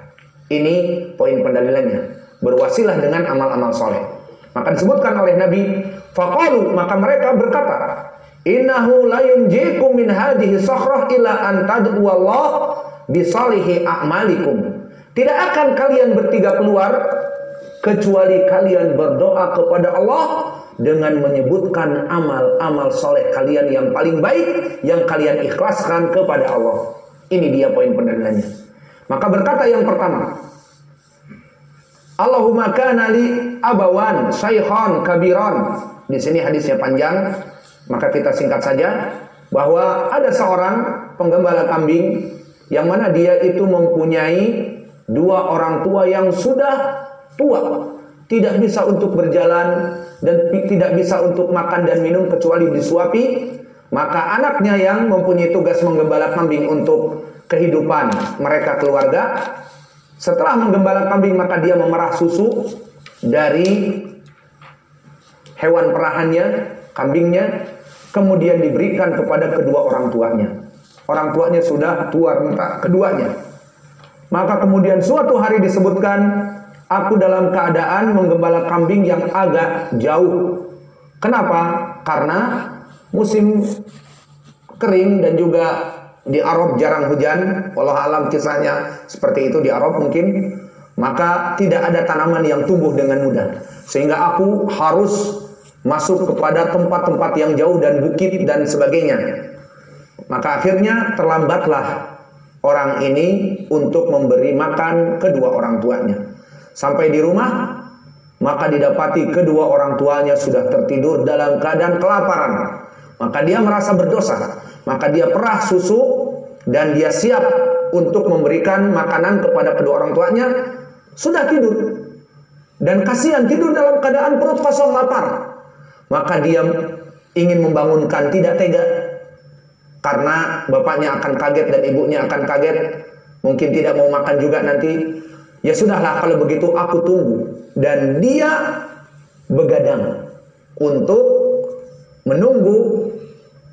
Ini poin pendalilannya. Berwasilah dengan amal-amal soleh. Maka disebutkan oleh Nabi, Faqalu, maka mereka berkata, Innahu la min hadhihi sakhrah ila an tad'u Allah bisalihi a'malikum. Tidak akan kalian bertiga keluar kecuali kalian berdoa kepada Allah dengan menyebutkan amal-amal soleh kalian yang paling baik yang kalian ikhlaskan kepada Allah. Ini dia poin pendalilannya. Maka berkata yang pertama, Allahumma kana li abawan syaikhan kabiran. Di sini hadisnya panjang, maka kita singkat saja bahwa ada seorang penggembala kambing yang mana dia itu mempunyai dua orang tua yang sudah tua, tidak bisa untuk berjalan dan tidak bisa untuk makan dan minum kecuali disuapi, maka anaknya yang mempunyai tugas menggembala kambing untuk kehidupan mereka keluarga. Setelah menggembala kambing maka dia memerah susu dari hewan perahannya, kambingnya, kemudian diberikan kepada kedua orang tuanya. Orang tuanya sudah tua renta, keduanya. Maka kemudian suatu hari disebutkan, aku dalam keadaan menggembala kambing yang agak jauh. Kenapa? Karena musim kering dan juga di Arab jarang hujan, Allah alam kisahnya seperti itu di Arab mungkin, maka tidak ada tanaman yang tumbuh dengan mudah. Sehingga aku harus masuk kepada tempat-tempat yang jauh dan bukit dan sebagainya. Maka akhirnya terlambatlah orang ini untuk memberi makan kedua orang tuanya. Sampai di rumah, maka didapati kedua orang tuanya sudah tertidur dalam keadaan kelaparan. Maka dia merasa berdosa maka dia perah susu dan dia siap untuk memberikan makanan kepada kedua orang tuanya, sudah tidur. Dan kasihan tidur dalam keadaan perut kosong lapar. Maka dia ingin membangunkan tidak tega karena bapaknya akan kaget dan ibunya akan kaget, mungkin tidak mau makan juga nanti. Ya sudahlah kalau begitu aku tunggu dan dia begadang untuk menunggu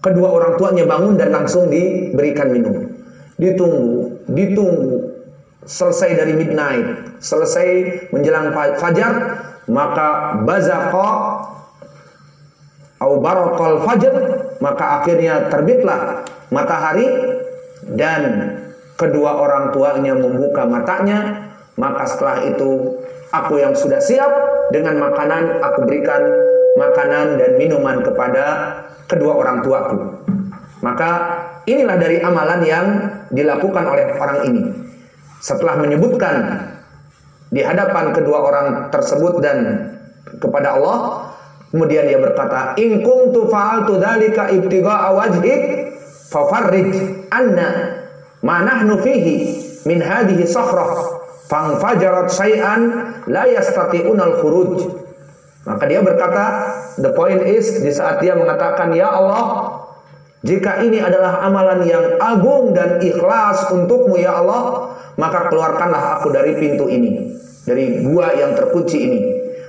Kedua orang tuanya bangun dan langsung diberikan minum. Ditunggu, ditunggu. Selesai dari midnight, selesai menjelang fajar, maka bazaqa au fajar, maka akhirnya terbitlah matahari dan kedua orang tuanya membuka matanya, maka setelah itu aku yang sudah siap dengan makanan aku berikan makanan dan minuman kepada kedua orang tuaku. Maka inilah dari amalan yang dilakukan oleh orang ini. Setelah menyebutkan di hadapan kedua orang tersebut dan kepada Allah, kemudian dia berkata, "In kuntu fa'altu dzalika ibtigha'a wajhik fafarrij anna ma nahnu fihi min hadhihi sakhrah fangfajarat syai'an la yastati'unal khuruj." Maka dia berkata, the point is di saat dia mengatakan, "Ya Allah, Jika ini adalah amalan yang agung dan ikhlas untukmu ya Allah, maka keluarkanlah aku dari pintu ini, dari gua yang terkunci ini.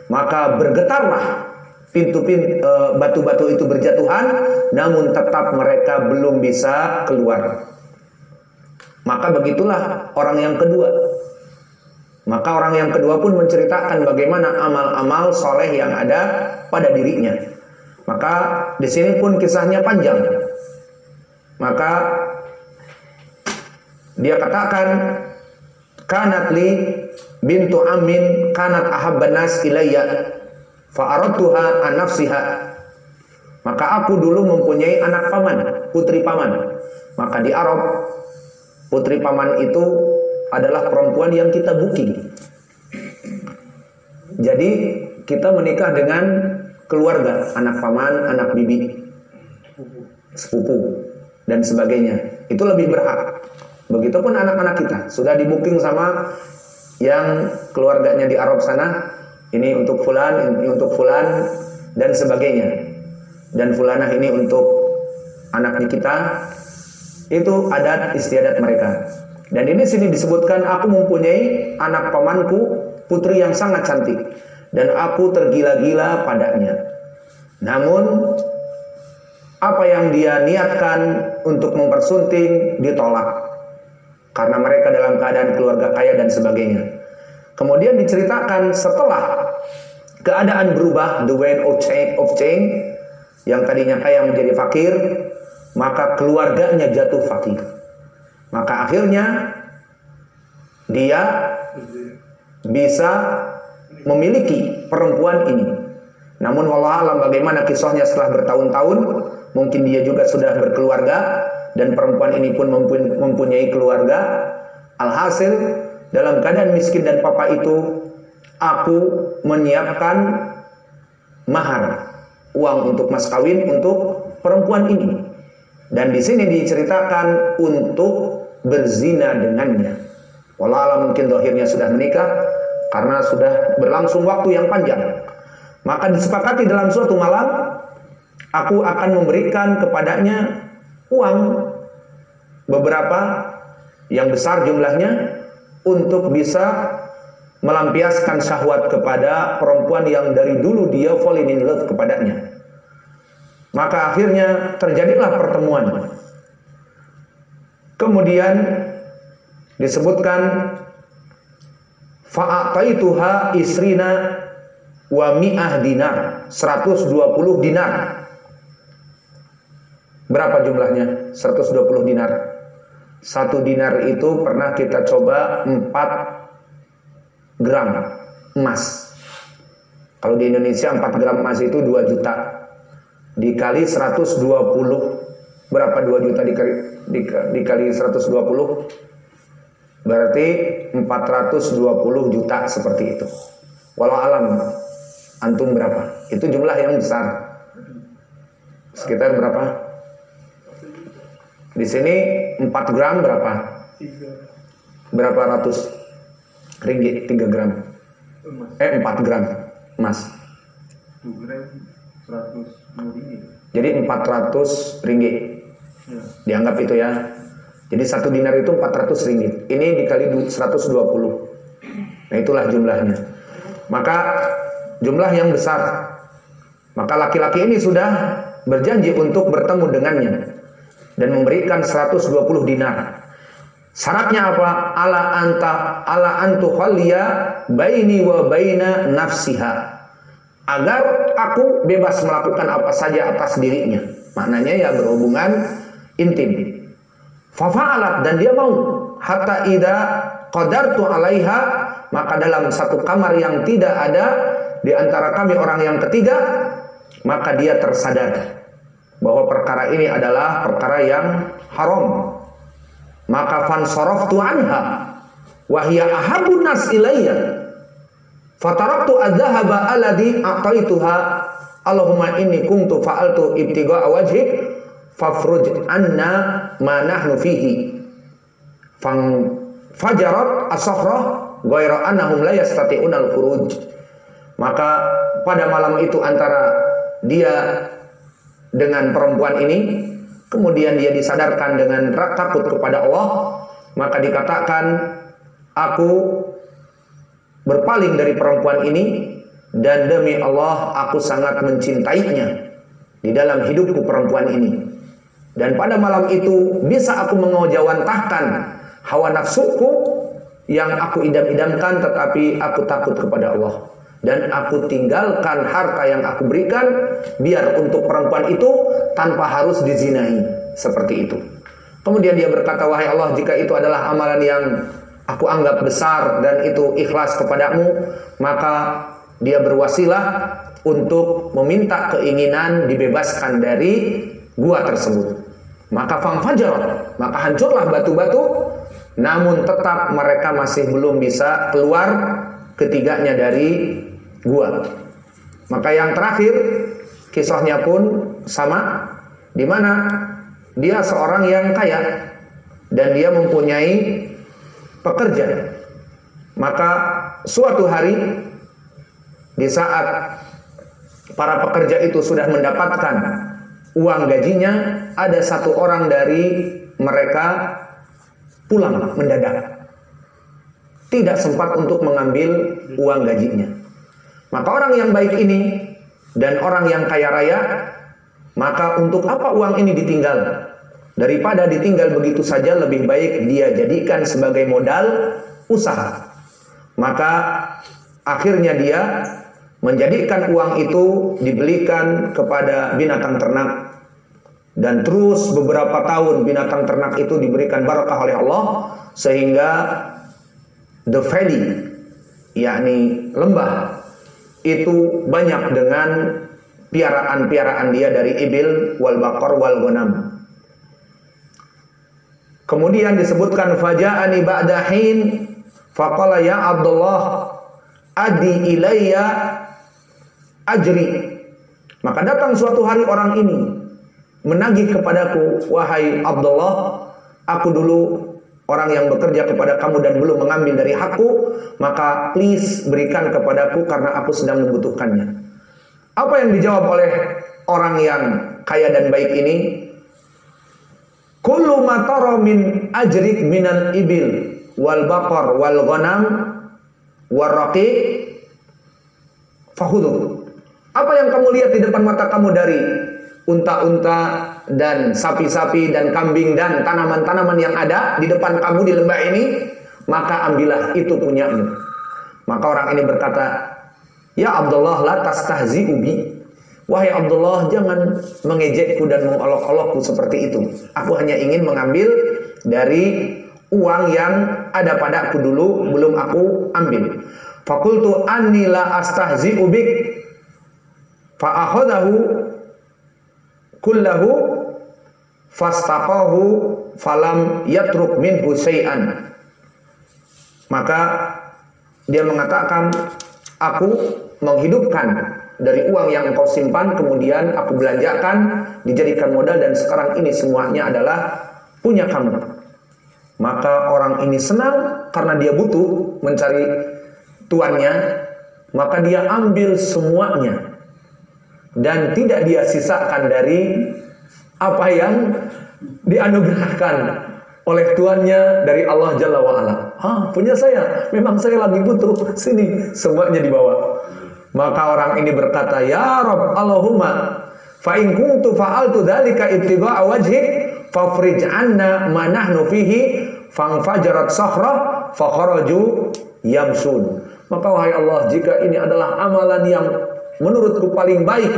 Maka bergetarlah pintu-pintu e, batu-batu itu berjatuhan, namun tetap mereka belum bisa keluar. Maka begitulah orang yang kedua. Maka orang yang kedua pun menceritakan bagaimana amal-amal soleh yang ada pada dirinya. Maka di sini pun kisahnya panjang. Maka dia katakan kanat li bintu amin kanat ahabban nas ilayya fa aradtuha an nafsiha maka aku dulu mempunyai anak paman putri paman maka di Arab putri paman itu adalah perempuan yang kita booking jadi kita menikah dengan keluarga anak paman anak bibi sepupu dan sebagainya. Itu lebih berhak. Begitupun anak-anak kita sudah di sama yang keluarganya di Arab sana, ini untuk fulan, ini untuk fulan dan sebagainya. Dan fulanah ini untuk anaknya kita. Itu adat istiadat mereka. Dan ini sini disebutkan aku mempunyai anak pamanku putri yang sangat cantik dan aku tergila-gila padanya. Namun apa yang dia niatkan untuk mempersunting ditolak karena mereka dalam keadaan keluarga kaya dan sebagainya. Kemudian diceritakan setelah keadaan berubah, the way of change, of change yang tadinya kaya menjadi fakir, maka keluarganya jatuh fakir. Maka akhirnya dia bisa memiliki perempuan ini. Namun wallah alam bagaimana kisahnya setelah bertahun-tahun mungkin dia juga sudah berkeluarga dan perempuan ini pun mempunyai keluarga. Alhasil dalam keadaan miskin dan papa itu aku menyiapkan mahar uang untuk mas kawin untuk perempuan ini. Dan di sini diceritakan untuk berzina dengannya. Walau mungkin dohirnya sudah menikah karena sudah berlangsung waktu yang panjang. Maka disepakati dalam suatu malam aku akan memberikan kepadanya uang beberapa yang besar jumlahnya untuk bisa melampiaskan syahwat kepada perempuan yang dari dulu dia falling in love kepadanya. Maka akhirnya terjadilah pertemuan. Kemudian disebutkan fa'ataituha isrina wa mi'ah dinar, 120 dinar. Berapa jumlahnya? 120 dinar. Satu dinar itu pernah kita coba 4 gram emas. Kalau di Indonesia 4 gram emas itu 2 juta. Dikali 120 berapa 2 juta dikali, dikali 120 berarti 420 juta seperti itu. Walau alam antum berapa? Itu jumlah yang besar. Sekitar berapa? Di sini 4 gram berapa? Berapa ratus ringgit 3 gram? Eh 4 gram emas. 2 gram 100 ringgit. Jadi 400 ringgit. Ya. Dianggap itu ya. Jadi satu dinar itu 400 ringgit. Ini dikali 120. Nah itulah jumlahnya. Maka jumlah yang besar. Maka laki-laki ini sudah berjanji untuk bertemu dengannya dan memberikan 120 dinar. Syaratnya apa? Ala anta ala antu khalia baini wa baina nafsiha. Agar aku bebas melakukan apa saja atas dirinya. Maknanya ya berhubungan intim. Fafa'alat dan dia mau hatta ida qadartu alaiha maka dalam satu kamar yang tidak ada di antara kami orang yang ketiga maka dia tersadar bahwa perkara ini adalah perkara yang haram. Maka fansaraftu anha wa hiya ahabun nas ilayya. Fataraktu adzahaba alladhi a'taituha Allahumma inni kuntu fa'altu ibtigha'a wajhik fafruj anna ma nahnu fihi. Fang fajarat as-sahrah ghayra annahum la yastati'una al-khuruj. Maka pada malam itu antara dia dengan perempuan ini kemudian dia disadarkan dengan takut kepada Allah, maka dikatakan aku berpaling dari perempuan ini dan demi Allah aku sangat mencintainya di dalam hidupku perempuan ini. Dan pada malam itu bisa aku mengejawantahkan hawa nafsuku yang aku idam-idamkan tetapi aku takut kepada Allah dan aku tinggalkan harta yang aku berikan biar untuk perempuan itu tanpa harus dizinai seperti itu. Kemudian dia berkata wahai Allah jika itu adalah amalan yang aku anggap besar dan itu ikhlas kepadamu maka dia berwasilah untuk meminta keinginan dibebaskan dari gua tersebut. Maka fangfajar, maka hancurlah batu-batu namun tetap mereka masih belum bisa keluar ketiganya dari gua. Maka yang terakhir kisahnya pun sama di mana dia seorang yang kaya dan dia mempunyai pekerja. Maka suatu hari di saat para pekerja itu sudah mendapatkan uang gajinya, ada satu orang dari mereka pulang mendadak. Tidak sempat untuk mengambil uang gajinya. Maka orang yang baik ini dan orang yang kaya raya, maka untuk apa uang ini ditinggal? Daripada ditinggal begitu saja lebih baik dia jadikan sebagai modal usaha. Maka akhirnya dia menjadikan uang itu dibelikan kepada binatang ternak dan terus beberapa tahun binatang ternak itu diberikan barakah oleh Allah sehingga the valley yakni lembah itu banyak dengan piaraan-piaraan dia dari ibil wal bakor wal gonam kemudian disebutkan faja'ani ba'dahin faqala ya Abdullah adi ilayya ajri. Maka datang suatu hari orang ini menagih kepadaku, wahai Abdullah, aku dulu orang yang bekerja kepada kamu dan belum mengambil dari hakku, maka please berikan kepadaku karena aku sedang membutuhkannya. Apa yang dijawab oleh orang yang kaya dan baik ini? Kullu matara min ajrik minal ibil wal baqar wal ghanam warraqi fahudu. Apa yang kamu lihat di depan mata kamu dari unta-unta dan sapi-sapi dan kambing dan tanaman-tanaman yang ada di depan kamu di lembah ini, maka ambillah itu punyamu. Maka orang ini berkata, Ya Abdullah la tastahzi ubi. Wahai Abdullah, jangan mengejekku dan mengolok-olokku seperti itu. Aku hanya ingin mengambil dari uang yang ada padaku dulu belum aku ambil. Fakultu anni la astahzi'u bik fa akhadahu kullahu fastaqahu falam yatruk minhu syai'an. Maka dia mengatakan aku menghidupkan dari uang yang engkau simpan kemudian aku belanjakan dijadikan modal dan sekarang ini semuanya adalah punya kamu. Maka orang ini senang karena dia butuh mencari tuannya, maka dia ambil semuanya dan tidak dia sisakan dari apa yang dianugerahkan oleh tuannya dari Allah Jalla wa'ala. Ah, punya saya, memang saya lagi butuh, sini semuanya dibawa. Maka orang ini berkata, Ya Rob, Allahumma, fa in kuntu fa'altu dzalika ittiba'a wajhik fafrij anna ma nahnu fihi fangfajarat sahra fa kharaju yamsun. Maka wahai Allah, jika ini adalah amalan yang menurutku paling baik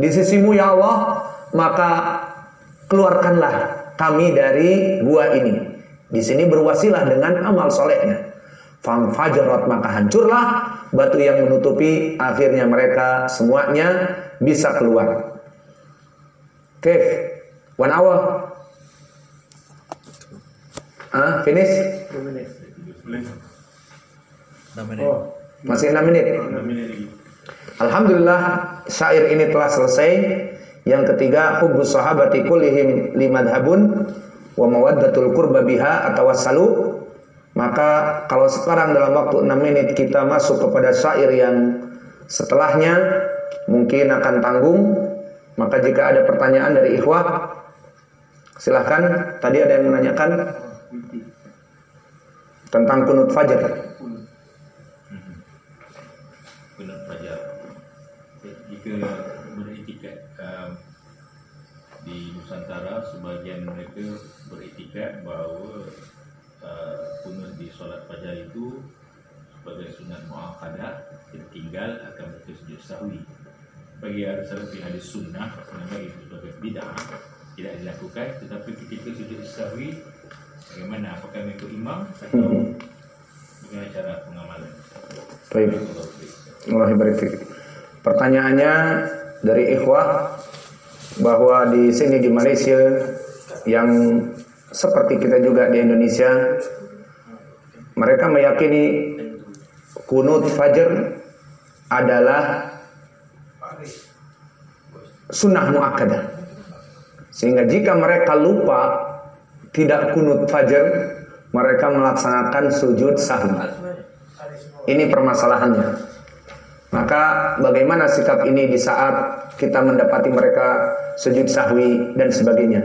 di sisimu ya Allah, maka keluarkanlah kami dari gua ini. Di sini berwasilah dengan amal solehnya. Fajarat maka hancurlah batu yang menutupi akhirnya mereka semuanya bisa keluar. Oke, one hour. Ah, finish? Oh, masih 6 menit. Alhamdulillah syair ini telah selesai. Yang ketiga, hubbus sahabati kullihim limadhabun wa mawaddatul qurba biha atau wasalu. Maka kalau sekarang dalam waktu 6 menit kita masuk kepada syair yang setelahnya mungkin akan tanggung. Maka jika ada pertanyaan dari ikhwah Silahkan, tadi ada yang menanyakan tentang kunut fajar. Jika beritikat um, di Nusantara, sebagian mereka beritikat bahawa uh, kunut di solat fajar itu sebagai sunat muakkadah tinggal akan berkesujud sahwi bagi ada salafi hadis sunnah sebenarnya itu sebagai bid'ah tidak dilakukan tetapi ketika sujud sahwi bagaimana apakah mengikut imam atau hmm. bagaimana cara pengamalan Baik. Allah barik Pertanyaannya dari ikhwah bahwa di sini di Malaysia yang seperti kita juga di Indonesia mereka meyakini kunut fajar adalah sunnah muakkadah sehingga jika mereka lupa tidak kunut fajar, mereka melaksanakan sujud sahwi. Ini permasalahannya. Maka bagaimana sikap ini di saat kita mendapati mereka sujud sahwi dan sebagainya.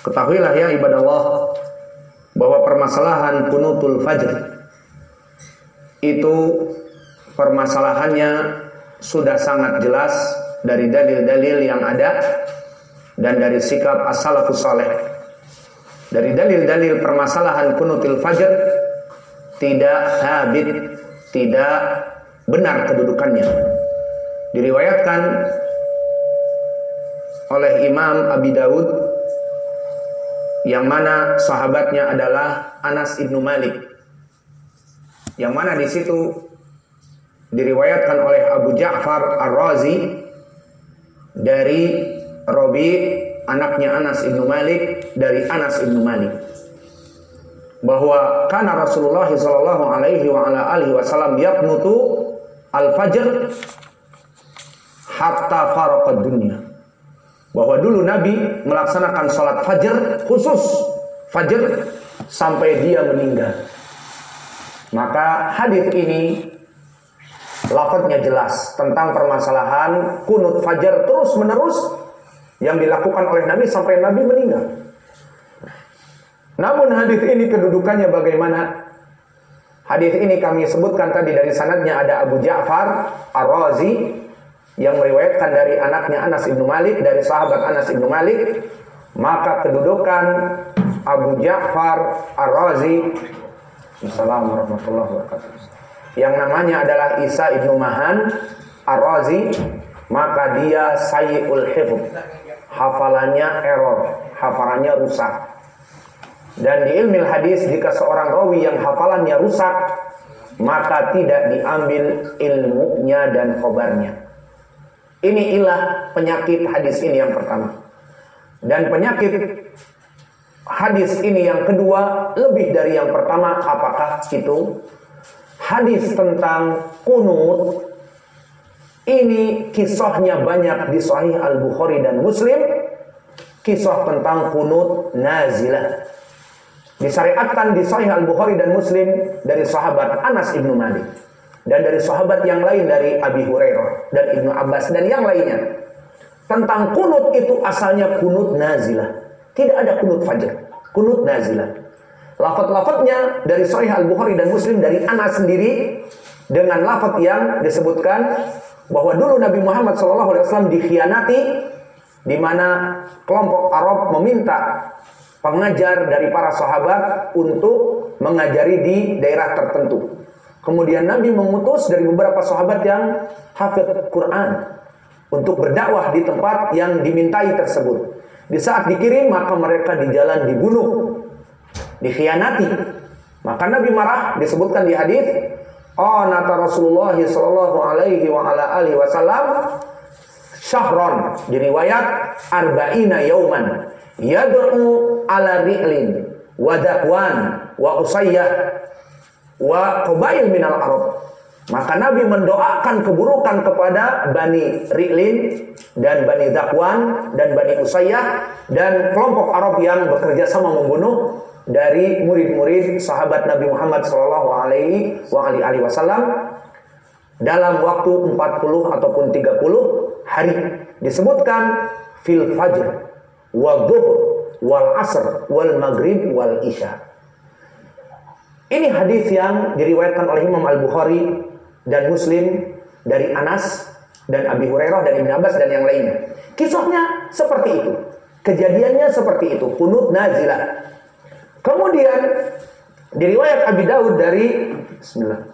Ketahuilah ya ibadah Allah bahwa permasalahan kunutul fajr itu permasalahannya sudah sangat jelas dari dalil-dalil yang ada dan dari sikap as-salafus saleh. Dari dalil-dalil permasalahan kunutil fajr tidak habit, tidak benar kedudukannya. Diriwayatkan oleh Imam Abi Dawud yang mana sahabatnya adalah Anas ibnu Malik. Yang mana di situ diriwayatkan oleh Abu Ja'far Ar-Razi dari Robi anaknya Anas ibnu Malik dari Anas ibnu Malik bahwa karena Rasulullah Shallallahu Alaihi Wasallam yaknutu al fajr hatta faraqad dunia bahwa dulu Nabi melaksanakan sholat fajar khusus fajar sampai dia meninggal maka hadis ini lafadznya jelas tentang permasalahan kunut fajar terus menerus yang dilakukan oleh Nabi sampai Nabi meninggal. Namun hadis ini kedudukannya bagaimana? Hadis ini kami sebutkan tadi dari sanadnya ada Abu Ja'far Ar-Razi yang meriwayatkan dari anaknya Anas ibnu Malik dari sahabat Anas ibnu Malik. Maka kedudukan Abu Ja'far Ar-Razi Assalamualaikum warahmatullahi wabarakatuh. Yang namanya adalah Isa ibnu Mahan Ar-Razi maka dia sayyul hifz hafalannya error, hafalannya rusak. Dan di ilmu hadis jika seorang rawi yang hafalannya rusak, maka tidak diambil ilmunya dan khobarnya. Ini ilah penyakit hadis ini yang pertama. Dan penyakit hadis ini yang kedua lebih dari yang pertama apakah itu hadis tentang kunut ini kisahnya banyak di Sahih Al-Bukhari dan Muslim. Kisah tentang kunut nazilah. Disyariatkan di Sahih Al-Bukhari dan Muslim dari sahabat Anas Ibnu Malik. Dan dari sahabat yang lain dari Abi Hurairah dan Ibnu Abbas dan yang lainnya. Tentang kunut itu asalnya kunut nazilah. Tidak ada kunut fajar. Kunut nazilah. Lafat-lafatnya dari Sahih Al-Bukhari dan Muslim dari Anas sendiri dengan lafat yang disebutkan bahwa dulu Nabi Muhammad SAW dikhianati di mana kelompok Arab meminta pengajar dari para sahabat untuk mengajari di daerah tertentu. Kemudian Nabi mengutus dari beberapa sahabat yang hafid Quran untuk berdakwah di tempat yang dimintai tersebut. Di saat dikirim maka mereka di jalan dibunuh, dikhianati. Maka Nabi marah disebutkan di hadis Qanata Rasulullah sallallahu alaihi wa ala alihi wasallam syahron. Di riwayat arba'ina yauman yad'u ala ri'lin wa dakwan wa usayyah wa qabail minal arab. Maka Nabi mendoakan keburukan kepada Bani Ri'lin dan Bani Dakwan dan Bani Usayyah dan kelompok Arab yang bekerja sama membunuh dari murid-murid sahabat Nabi Muhammad Shallallahu Alaihi Wasallam dalam waktu 40 ataupun 30 hari disebutkan fil fajr wa dhuhr wal asr wal maghrib wal isya. Ini hadis yang diriwayatkan oleh Imam Al-Bukhari dan Muslim dari Anas dan Abi Hurairah dan Ibn Abbas dan yang lainnya. Kisahnya seperti itu. Kejadiannya seperti itu. Kunut nazilah. Kemudian diriwayat Abi Daud dari Bismillah.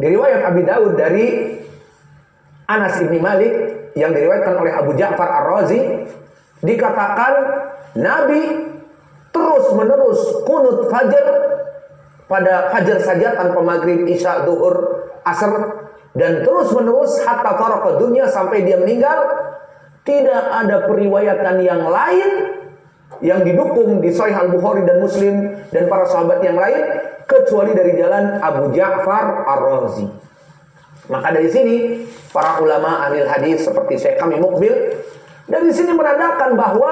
Diriwayat Abi Daud dari Anas bin Malik yang diriwayatkan oleh Abu Ja'far Ar-Razi dikatakan Nabi terus menerus kunut fajar pada fajar saja tanpa maghrib, isya, duhur, asar dan terus menerus hatta farqa dunia sampai dia meninggal. Tidak ada periwayatan yang lain yang didukung di Sahih Al-Bukhari dan Muslim dan para sahabat yang lain kecuali dari jalan Abu Ja'far Ar-Razi. Maka dari sini para ulama ahli hadis seperti Syekh kami Mukbil dari sini menandakan bahwa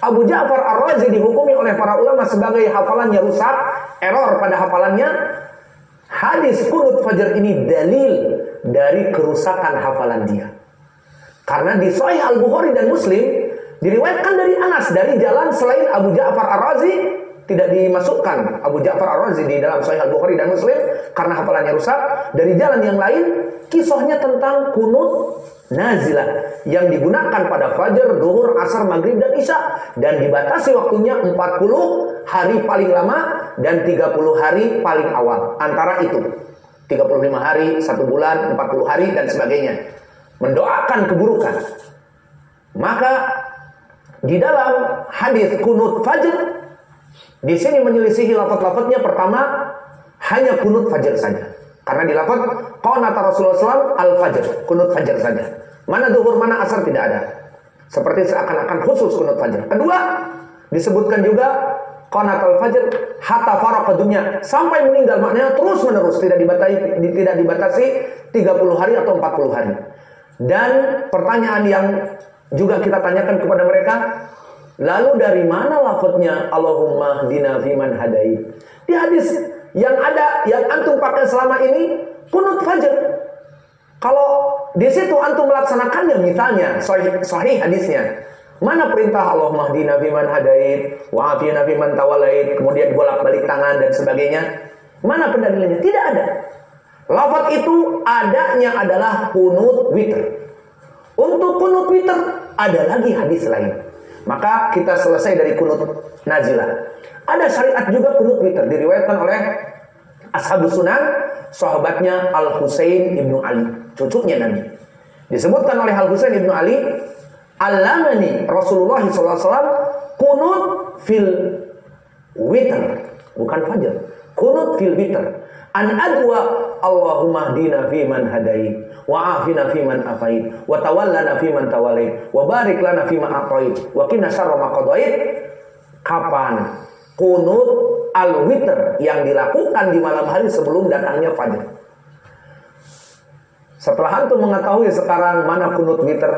Abu Ja'far Ar-Razi dihukumi oleh para ulama sebagai hafalannya rusak, error pada hafalannya. Hadis kunut fajar ini dalil dari kerusakan hafalan dia. Karena di Sahih Al-Bukhari dan Muslim diriwayatkan dari Anas dari jalan selain Abu Ja'far Ar-Razi tidak dimasukkan Abu Ja'far Ar-Razi di dalam Sahih Al-Bukhari dan Muslim karena hafalannya rusak. Dari jalan yang lain kisahnya tentang kunut nazilah yang digunakan pada fajar, duhur, asar, maghrib, dan isya. Dan dibatasi waktunya 40 hari paling lama dan 30 hari paling awal. Antara itu 35 hari, satu bulan, 40 hari dan sebagainya. Mendoakan keburukan. Maka di dalam hadis kunut fajar di sini menyelisihi lafaz-lafaznya pertama hanya kunut fajar saja karena di lafaz qanata Rasulullah SAW al-fajr, kunut fajar saja. Mana duhur, mana asar tidak ada. Seperti seakan-akan khusus kunut fajar. Kedua, disebutkan juga qanat al-fajr hatta faraq dunia sampai meninggal maknanya terus menerus tidak dibatasi tidak dibatasi 30 hari atau 40 hari. Dan pertanyaan yang juga kita tanyakan kepada mereka, lalu dari mana lafadznya Allahumma dina fiman hadait? Di hadis yang ada yang antum pakai selama ini kunut fajar. Kalau di situ antum melaksanakannya misalnya sahih, sahih hadisnya. Mana perintah Allah mahdina fiman hadait, wa afina fiman tawalait, kemudian bolak-balik tangan dan sebagainya. Mana pendalilannya? Tidak ada. Lafaz itu adanya adalah kunut witir. Untuk kunut witir ada lagi hadis lain. Maka kita selesai dari kunut nazilah. Ada syariat juga kunut witir diriwayatkan oleh Ashabus Sunan, sahabatnya Al Husain ibnu Ali, cucunya Nabi. Disebutkan oleh Al Husain ibnu Ali, Alamani Rasulullah SAW kunut fil witir, bukan fajar. Kunut fil witir. An adwa Allahumma hdina fi man hadait wa afina fi man afait wa tawallana fi man tawalait wa barik lana fi ma atait wa qina syarra ma qadait kapan kunut al-witr yang dilakukan di malam hari sebelum datangnya fajar. Setelah antum mengetahui sekarang mana kunut witr,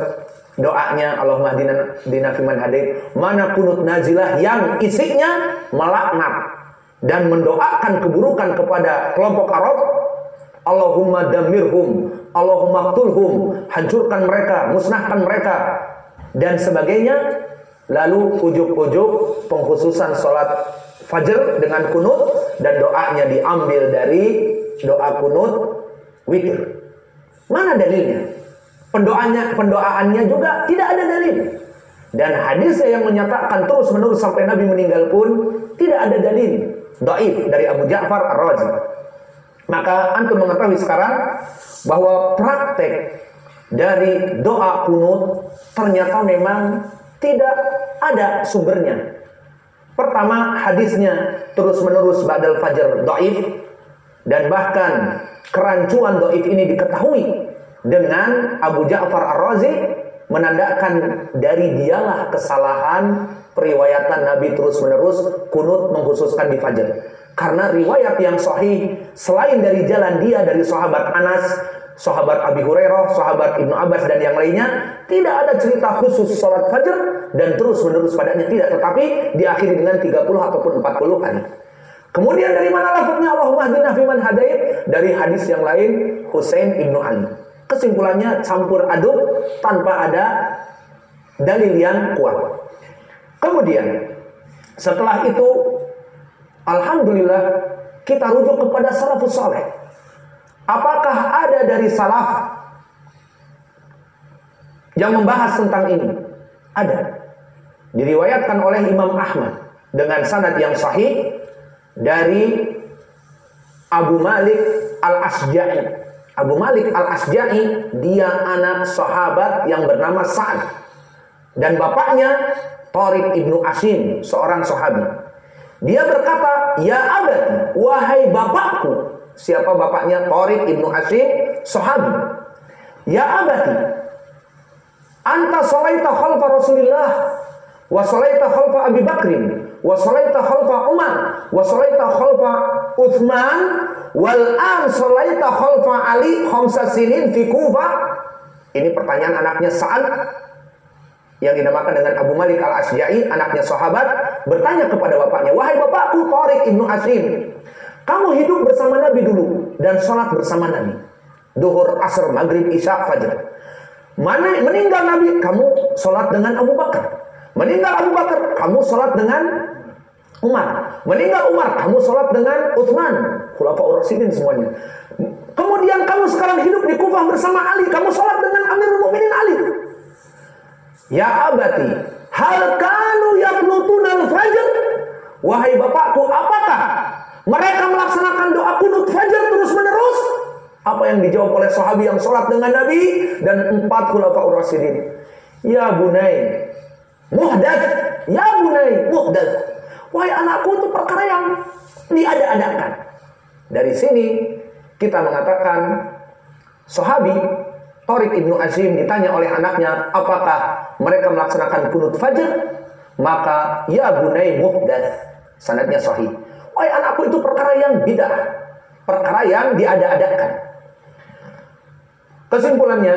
doanya Allah Mahdina dina fiman hadid, mana kunut nazilah yang isinya melaknat dan mendoakan keburukan kepada kelompok Arab, Allahumma damirhum, Allahumma tulhum, hancurkan mereka, musnahkan mereka dan sebagainya Lalu ujuk-ujuk pengkhususan sholat fajar dengan kunut dan doanya diambil dari doa kunut witir. Mana dalilnya? Pendoanya, pendoaannya juga tidak ada dalil. Dan hadisnya yang menyatakan terus menerus sampai Nabi meninggal pun tidak ada dalil. Doif dari Abu Ja'far Ar-Razi. Maka antum mengetahui sekarang bahwa praktek dari doa kunut ternyata memang tidak ada sumbernya. Pertama, hadisnya terus-menerus badal fajar doif dan bahkan kerancuan doif ini diketahui dengan Abu Ja'far Ar-Razi menandakan dari dialah kesalahan periwayatan Nabi terus-menerus kunut mengkhususkan di fajar. Karena riwayat yang sahih selain dari jalan dia dari sahabat Anas sahabat Abi Hurairah, sahabat Ibnu Abbas dan yang lainnya tidak ada cerita khusus sholat fajar dan terus menerus padanya tidak tetapi diakhiri dengan 30 ataupun 40 hari. Kemudian dari mana lafaznya Allahumma hdina fiman hadait dari hadis yang lain Husain Ibnu Ali. Kesimpulannya campur aduk tanpa ada dalil yang kuat. Kemudian setelah itu alhamdulillah kita rujuk kepada salafus saleh. Apakah ada dari salaf yang membahas tentang ini? Ada. Diriwayatkan oleh Imam Ahmad dengan sanad yang sahih dari Abu Malik Al-Asja'i Abu Malik Al-Asja'i dia anak sahabat yang bernama Sa'ad dan bapaknya Tariq Ibnu Asim, seorang sahabat. Dia berkata, "Ya abad, wahai bapakku." Siapa bapaknya? Tariq Ibnu Asim, sahabat. "Ya abadi, anta salaita khalfa Rasulillah wa salaita khalfa Abi Bakrin wa salaita khalfa Umar wa salaita khalfa Uthman wal an salaita khalfa Ali khamsa sinin fi Kufah ini pertanyaan anaknya Sa'ad yang dinamakan dengan Abu Malik al-Asja'i, anaknya sahabat, bertanya kepada bapaknya, Wahai bapakku Tariq ibnu Asim, kamu hidup bersama Nabi dulu dan sholat bersama Nabi. Duhur, asr, maghrib, isya, fajar. Mana meninggal Nabi, kamu sholat dengan Abu Bakar. Meninggal Abu Bakar, kamu sholat dengan Umar. Meninggal Umar, kamu sholat dengan Uthman. Khulafa Urasidin semuanya. Kemudian kamu sekarang hidup di Kufah bersama Ali. Kamu sholat dengan Amirul Mukminin Ali. Ya abati, hal kanu yaknutunal fajr? Wahai bapakku, apakah mereka melaksanakan doa kunut fajar terus menerus? Apa yang dijawab oleh sahabi yang sholat dengan Nabi dan empat khulafa Urasidin? Ya bunai, muhdad. Ya bunai, muhdad. Wahai anakku itu perkara yang diada-adakan. Dari sini kita mengatakan sahabi Torik Ibnu Azim ditanya oleh anaknya apakah mereka melaksanakan kunut fajar maka ya bunai muhdath. Sanadnya sahih. Wahai anakku itu perkara yang bidah. Perkara yang diada-adakan. Kesimpulannya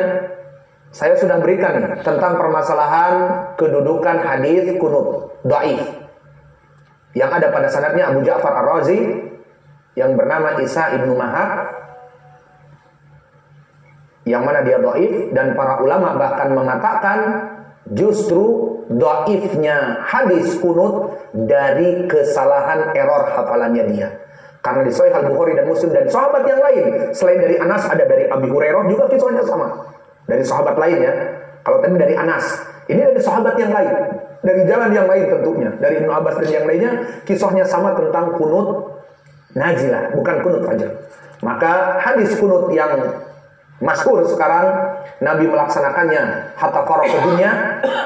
saya sudah berikan tentang permasalahan kedudukan hadis kunut. Daif yang ada pada sanadnya Abu Ja'far Ar-Razi yang bernama Isa ibnu Mahab yang mana dia doif dan para ulama bahkan mengatakan justru doifnya hadis kunut dari kesalahan error hafalannya dia. Karena di Sahih Al-Bukhari dan Muslim dan sahabat yang lain selain dari Anas ada dari Abi Hurairah juga kisahnya sama. Dari sahabat lainnya kalau tadi dari Anas ini dari sahabat yang lain dari jalan yang lain tentunya. Dari Ibnu Abbas dan yang lainnya kisahnya sama tentang kunut nazilah bukan kunut fajar maka hadis kunut yang maskur sekarang Nabi melaksanakannya hatta ke dunia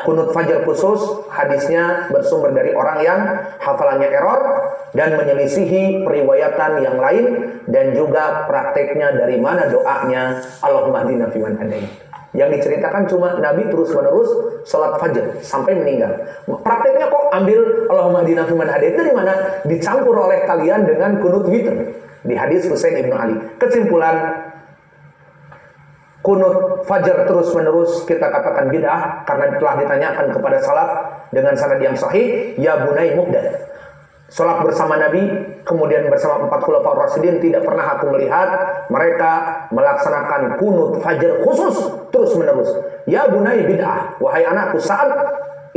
kunut fajar khusus hadisnya bersumber dari orang yang hafalannya error dan menyelisihi periwayatan yang lain dan juga prakteknya dari mana doanya. Allahumma hdina fiman yang diceritakan cuma Nabi terus menerus sholat fajar sampai meninggal. Prakteknya kok ambil Allahumma hadina fiman hadith dari mana? Dicampur oleh kalian dengan kunut witir di hadis Husain ibnu Ali. Kesimpulan kunut fajar terus menerus kita katakan bid'ah karena telah ditanyakan kepada salat dengan sanad yang sahih ya bunai muhdats Sholat bersama Nabi, kemudian bersama empat khulafa Rasidin tidak pernah aku melihat mereka melaksanakan kunut fajar khusus terus menerus. Ya bunai bid'ah, wahai anakku saat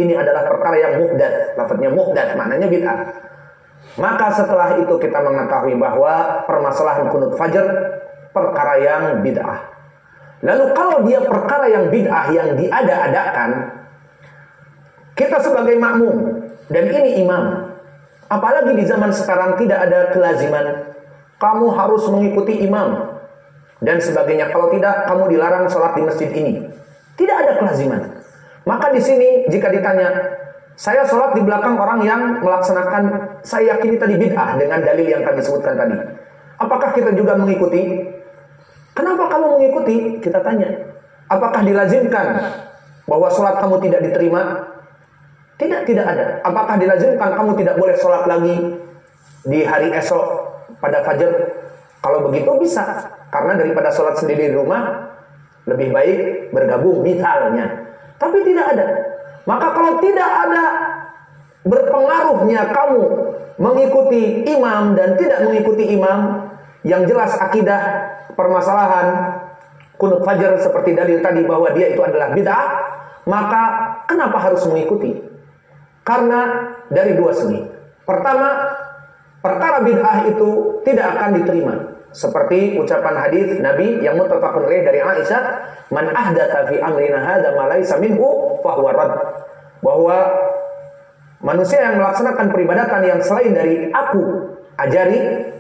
ini adalah perkara yang muhdad. Lafadznya muhdad, maknanya bid'ah. Maka setelah itu kita mengetahui bahwa permasalahan kunut fajar perkara yang bid'ah. Lalu kalau dia perkara yang bid'ah yang diada-adakan, kita sebagai makmum dan ini imam Apalagi di zaman sekarang tidak ada kelaziman kamu harus mengikuti imam dan sebagainya. Kalau tidak, kamu dilarang sholat di masjid ini. Tidak ada kelaziman. Maka di sini jika ditanya, saya sholat di belakang orang yang melaksanakan saya yakini tadi bid'ah dengan dalil yang kami sebutkan tadi. Apakah kita juga mengikuti? Kenapa kamu mengikuti? Kita tanya. Apakah dilazimkan bahwa sholat kamu tidak diterima? Tidak, tidak ada. Apakah dilazimkan kamu tidak boleh sholat lagi di hari esok pada fajar? Kalau begitu bisa. Karena daripada sholat sendiri di rumah, lebih baik bergabung misalnya. Tapi tidak ada. Maka kalau tidak ada berpengaruhnya kamu mengikuti imam dan tidak mengikuti imam, yang jelas akidah permasalahan kunut fajar seperti dalil tadi bahwa dia itu adalah bid'ah, maka kenapa harus mengikuti? Karena dari dua segi. Pertama, perkara bid'ah itu tidak akan diterima. Seperti ucapan hadis Nabi yang muttafaqun alaih dari Aisyah, "Man ahdatsa fi amrina hadza ma laysa minhu fahuwa rad." Bahwa manusia yang melaksanakan peribadatan yang selain dari aku ajari,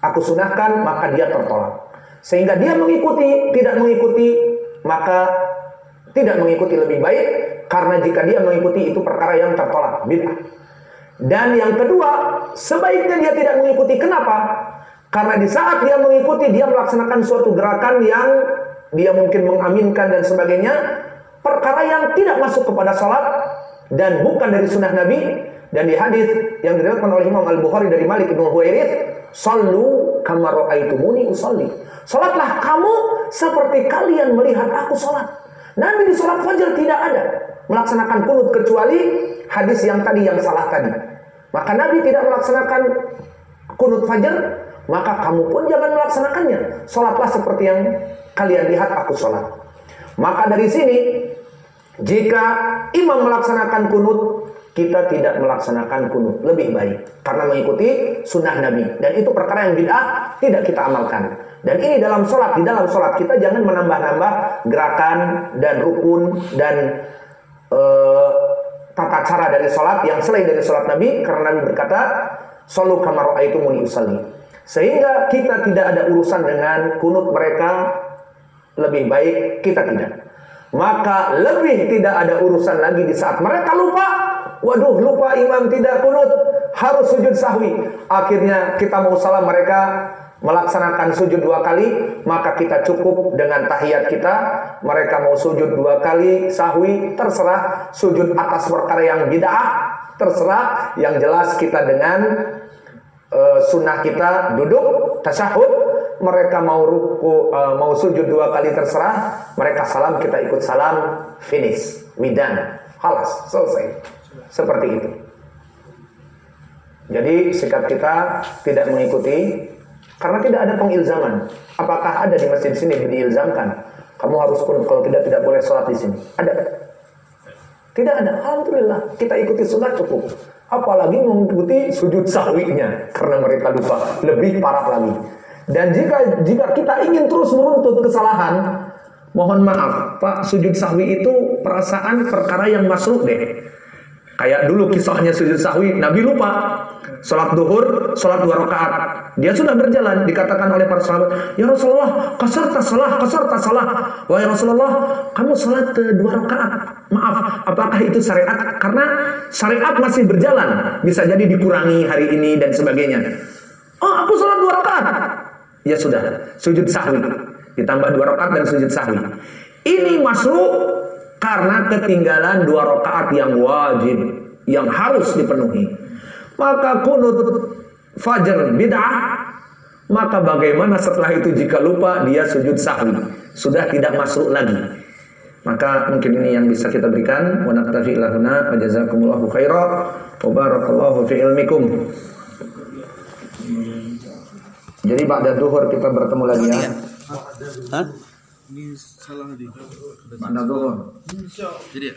aku sunahkan, maka dia tertolak. Sehingga dia mengikuti, tidak mengikuti, maka tidak mengikuti lebih baik karena jika dia mengikuti itu perkara yang tertolak, bid'ah. Dan yang kedua, sebaiknya dia tidak mengikuti. Kenapa? Karena di saat dia mengikuti, dia melaksanakan suatu gerakan yang dia mungkin mengaminkan dan sebagainya, perkara yang tidak masuk kepada salat dan bukan dari sunnah Nabi dan di hadis yang diriwayatkan oleh Imam Al Bukhari dari Malik bin Huwairith, "Sallu kama raaitumuni usalli." Salatlah kamu seperti kalian melihat aku salat. Nabi di salat fajar tidak ada melaksanakan kunut kecuali hadis yang tadi yang salah tadi. Maka Nabi tidak melaksanakan kunut fajar, maka kamu pun jangan melaksanakannya. Salatlah seperti yang kalian lihat aku salat. Maka dari sini jika imam melaksanakan kunut kita tidak melaksanakan kunut lebih baik. Karena mengikuti sunnah Nabi. Dan itu perkara yang bid'ah tidak kita amalkan. Dan ini dalam sholat di dalam sholat kita jangan menambah-nambah gerakan dan rukun dan uh, tata cara dari sholat yang selain dari sholat Nabi karena Nabi berkata solu kamar itu muni usalli. Sehingga kita tidak ada urusan dengan kunut mereka lebih baik kita tidak. Maka lebih tidak ada urusan lagi di saat mereka lupa Waduh lupa imam tidak kunut. Harus sujud sahwi. Akhirnya kita mau salam mereka Melaksanakan sujud dua kali Maka kita cukup dengan tahiyat kita. Mereka mau sujud dua kali Sahwi terserah. Sujud atas perkara yang bid'ah Terserah. Yang jelas kita dengan uh, Sunnah kita duduk Tasyahud. Mereka mau ruku uh, mau sujud dua kali terserah. Mereka salam kita ikut salam finish widan halas selesai seperti itu. Jadi sikap kita tidak mengikuti karena tidak ada pengilzaman. Apakah ada di masjid sini diilzamkan? Kamu harus pun kalau tidak tidak boleh sholat di sini. Ada? Tidak ada. Alhamdulillah kita ikuti sholat cukup. Apalagi mengikuti sujud sahwinya karena mereka lupa. Lebih parah lagi. Dan jika jika kita ingin terus menuntut kesalahan, mohon maaf, Pak, sujud sahwi itu perasaan perkara yang masuk deh. Kayak dulu kisahnya sujud sahwi, Nabi lupa. Salat duhur, salat dua rakaat. Dia sudah berjalan, dikatakan oleh para sahabat, Ya Rasulullah, kasar salah, kasar salah. Wah ya Rasulullah, kamu salat dua rakaat. Maaf, apakah itu syariat? Karena syariat masih berjalan. Bisa jadi dikurangi hari ini dan sebagainya. Oh, aku salat dua rakaat. Ya sudah, sujud sahwi. Ditambah dua rakaat dan sujud sahwi. Ini masuk karena ketinggalan dua rakaat yang wajib yang harus dipenuhi. Maka kunut fajar bid'ah maka bagaimana setelah itu jika lupa dia sujud sahwi. Sudah tidak masuk lagi. Maka mungkin ini yang bisa kita berikan. Wa naktafi lahuna wa jazakumullahu khaira wa barakallahu fi ilmikum. Jadi ba'da duhur kita bertemu lagi ya. Hah? Ini salah di mana tuh? Jadi ya?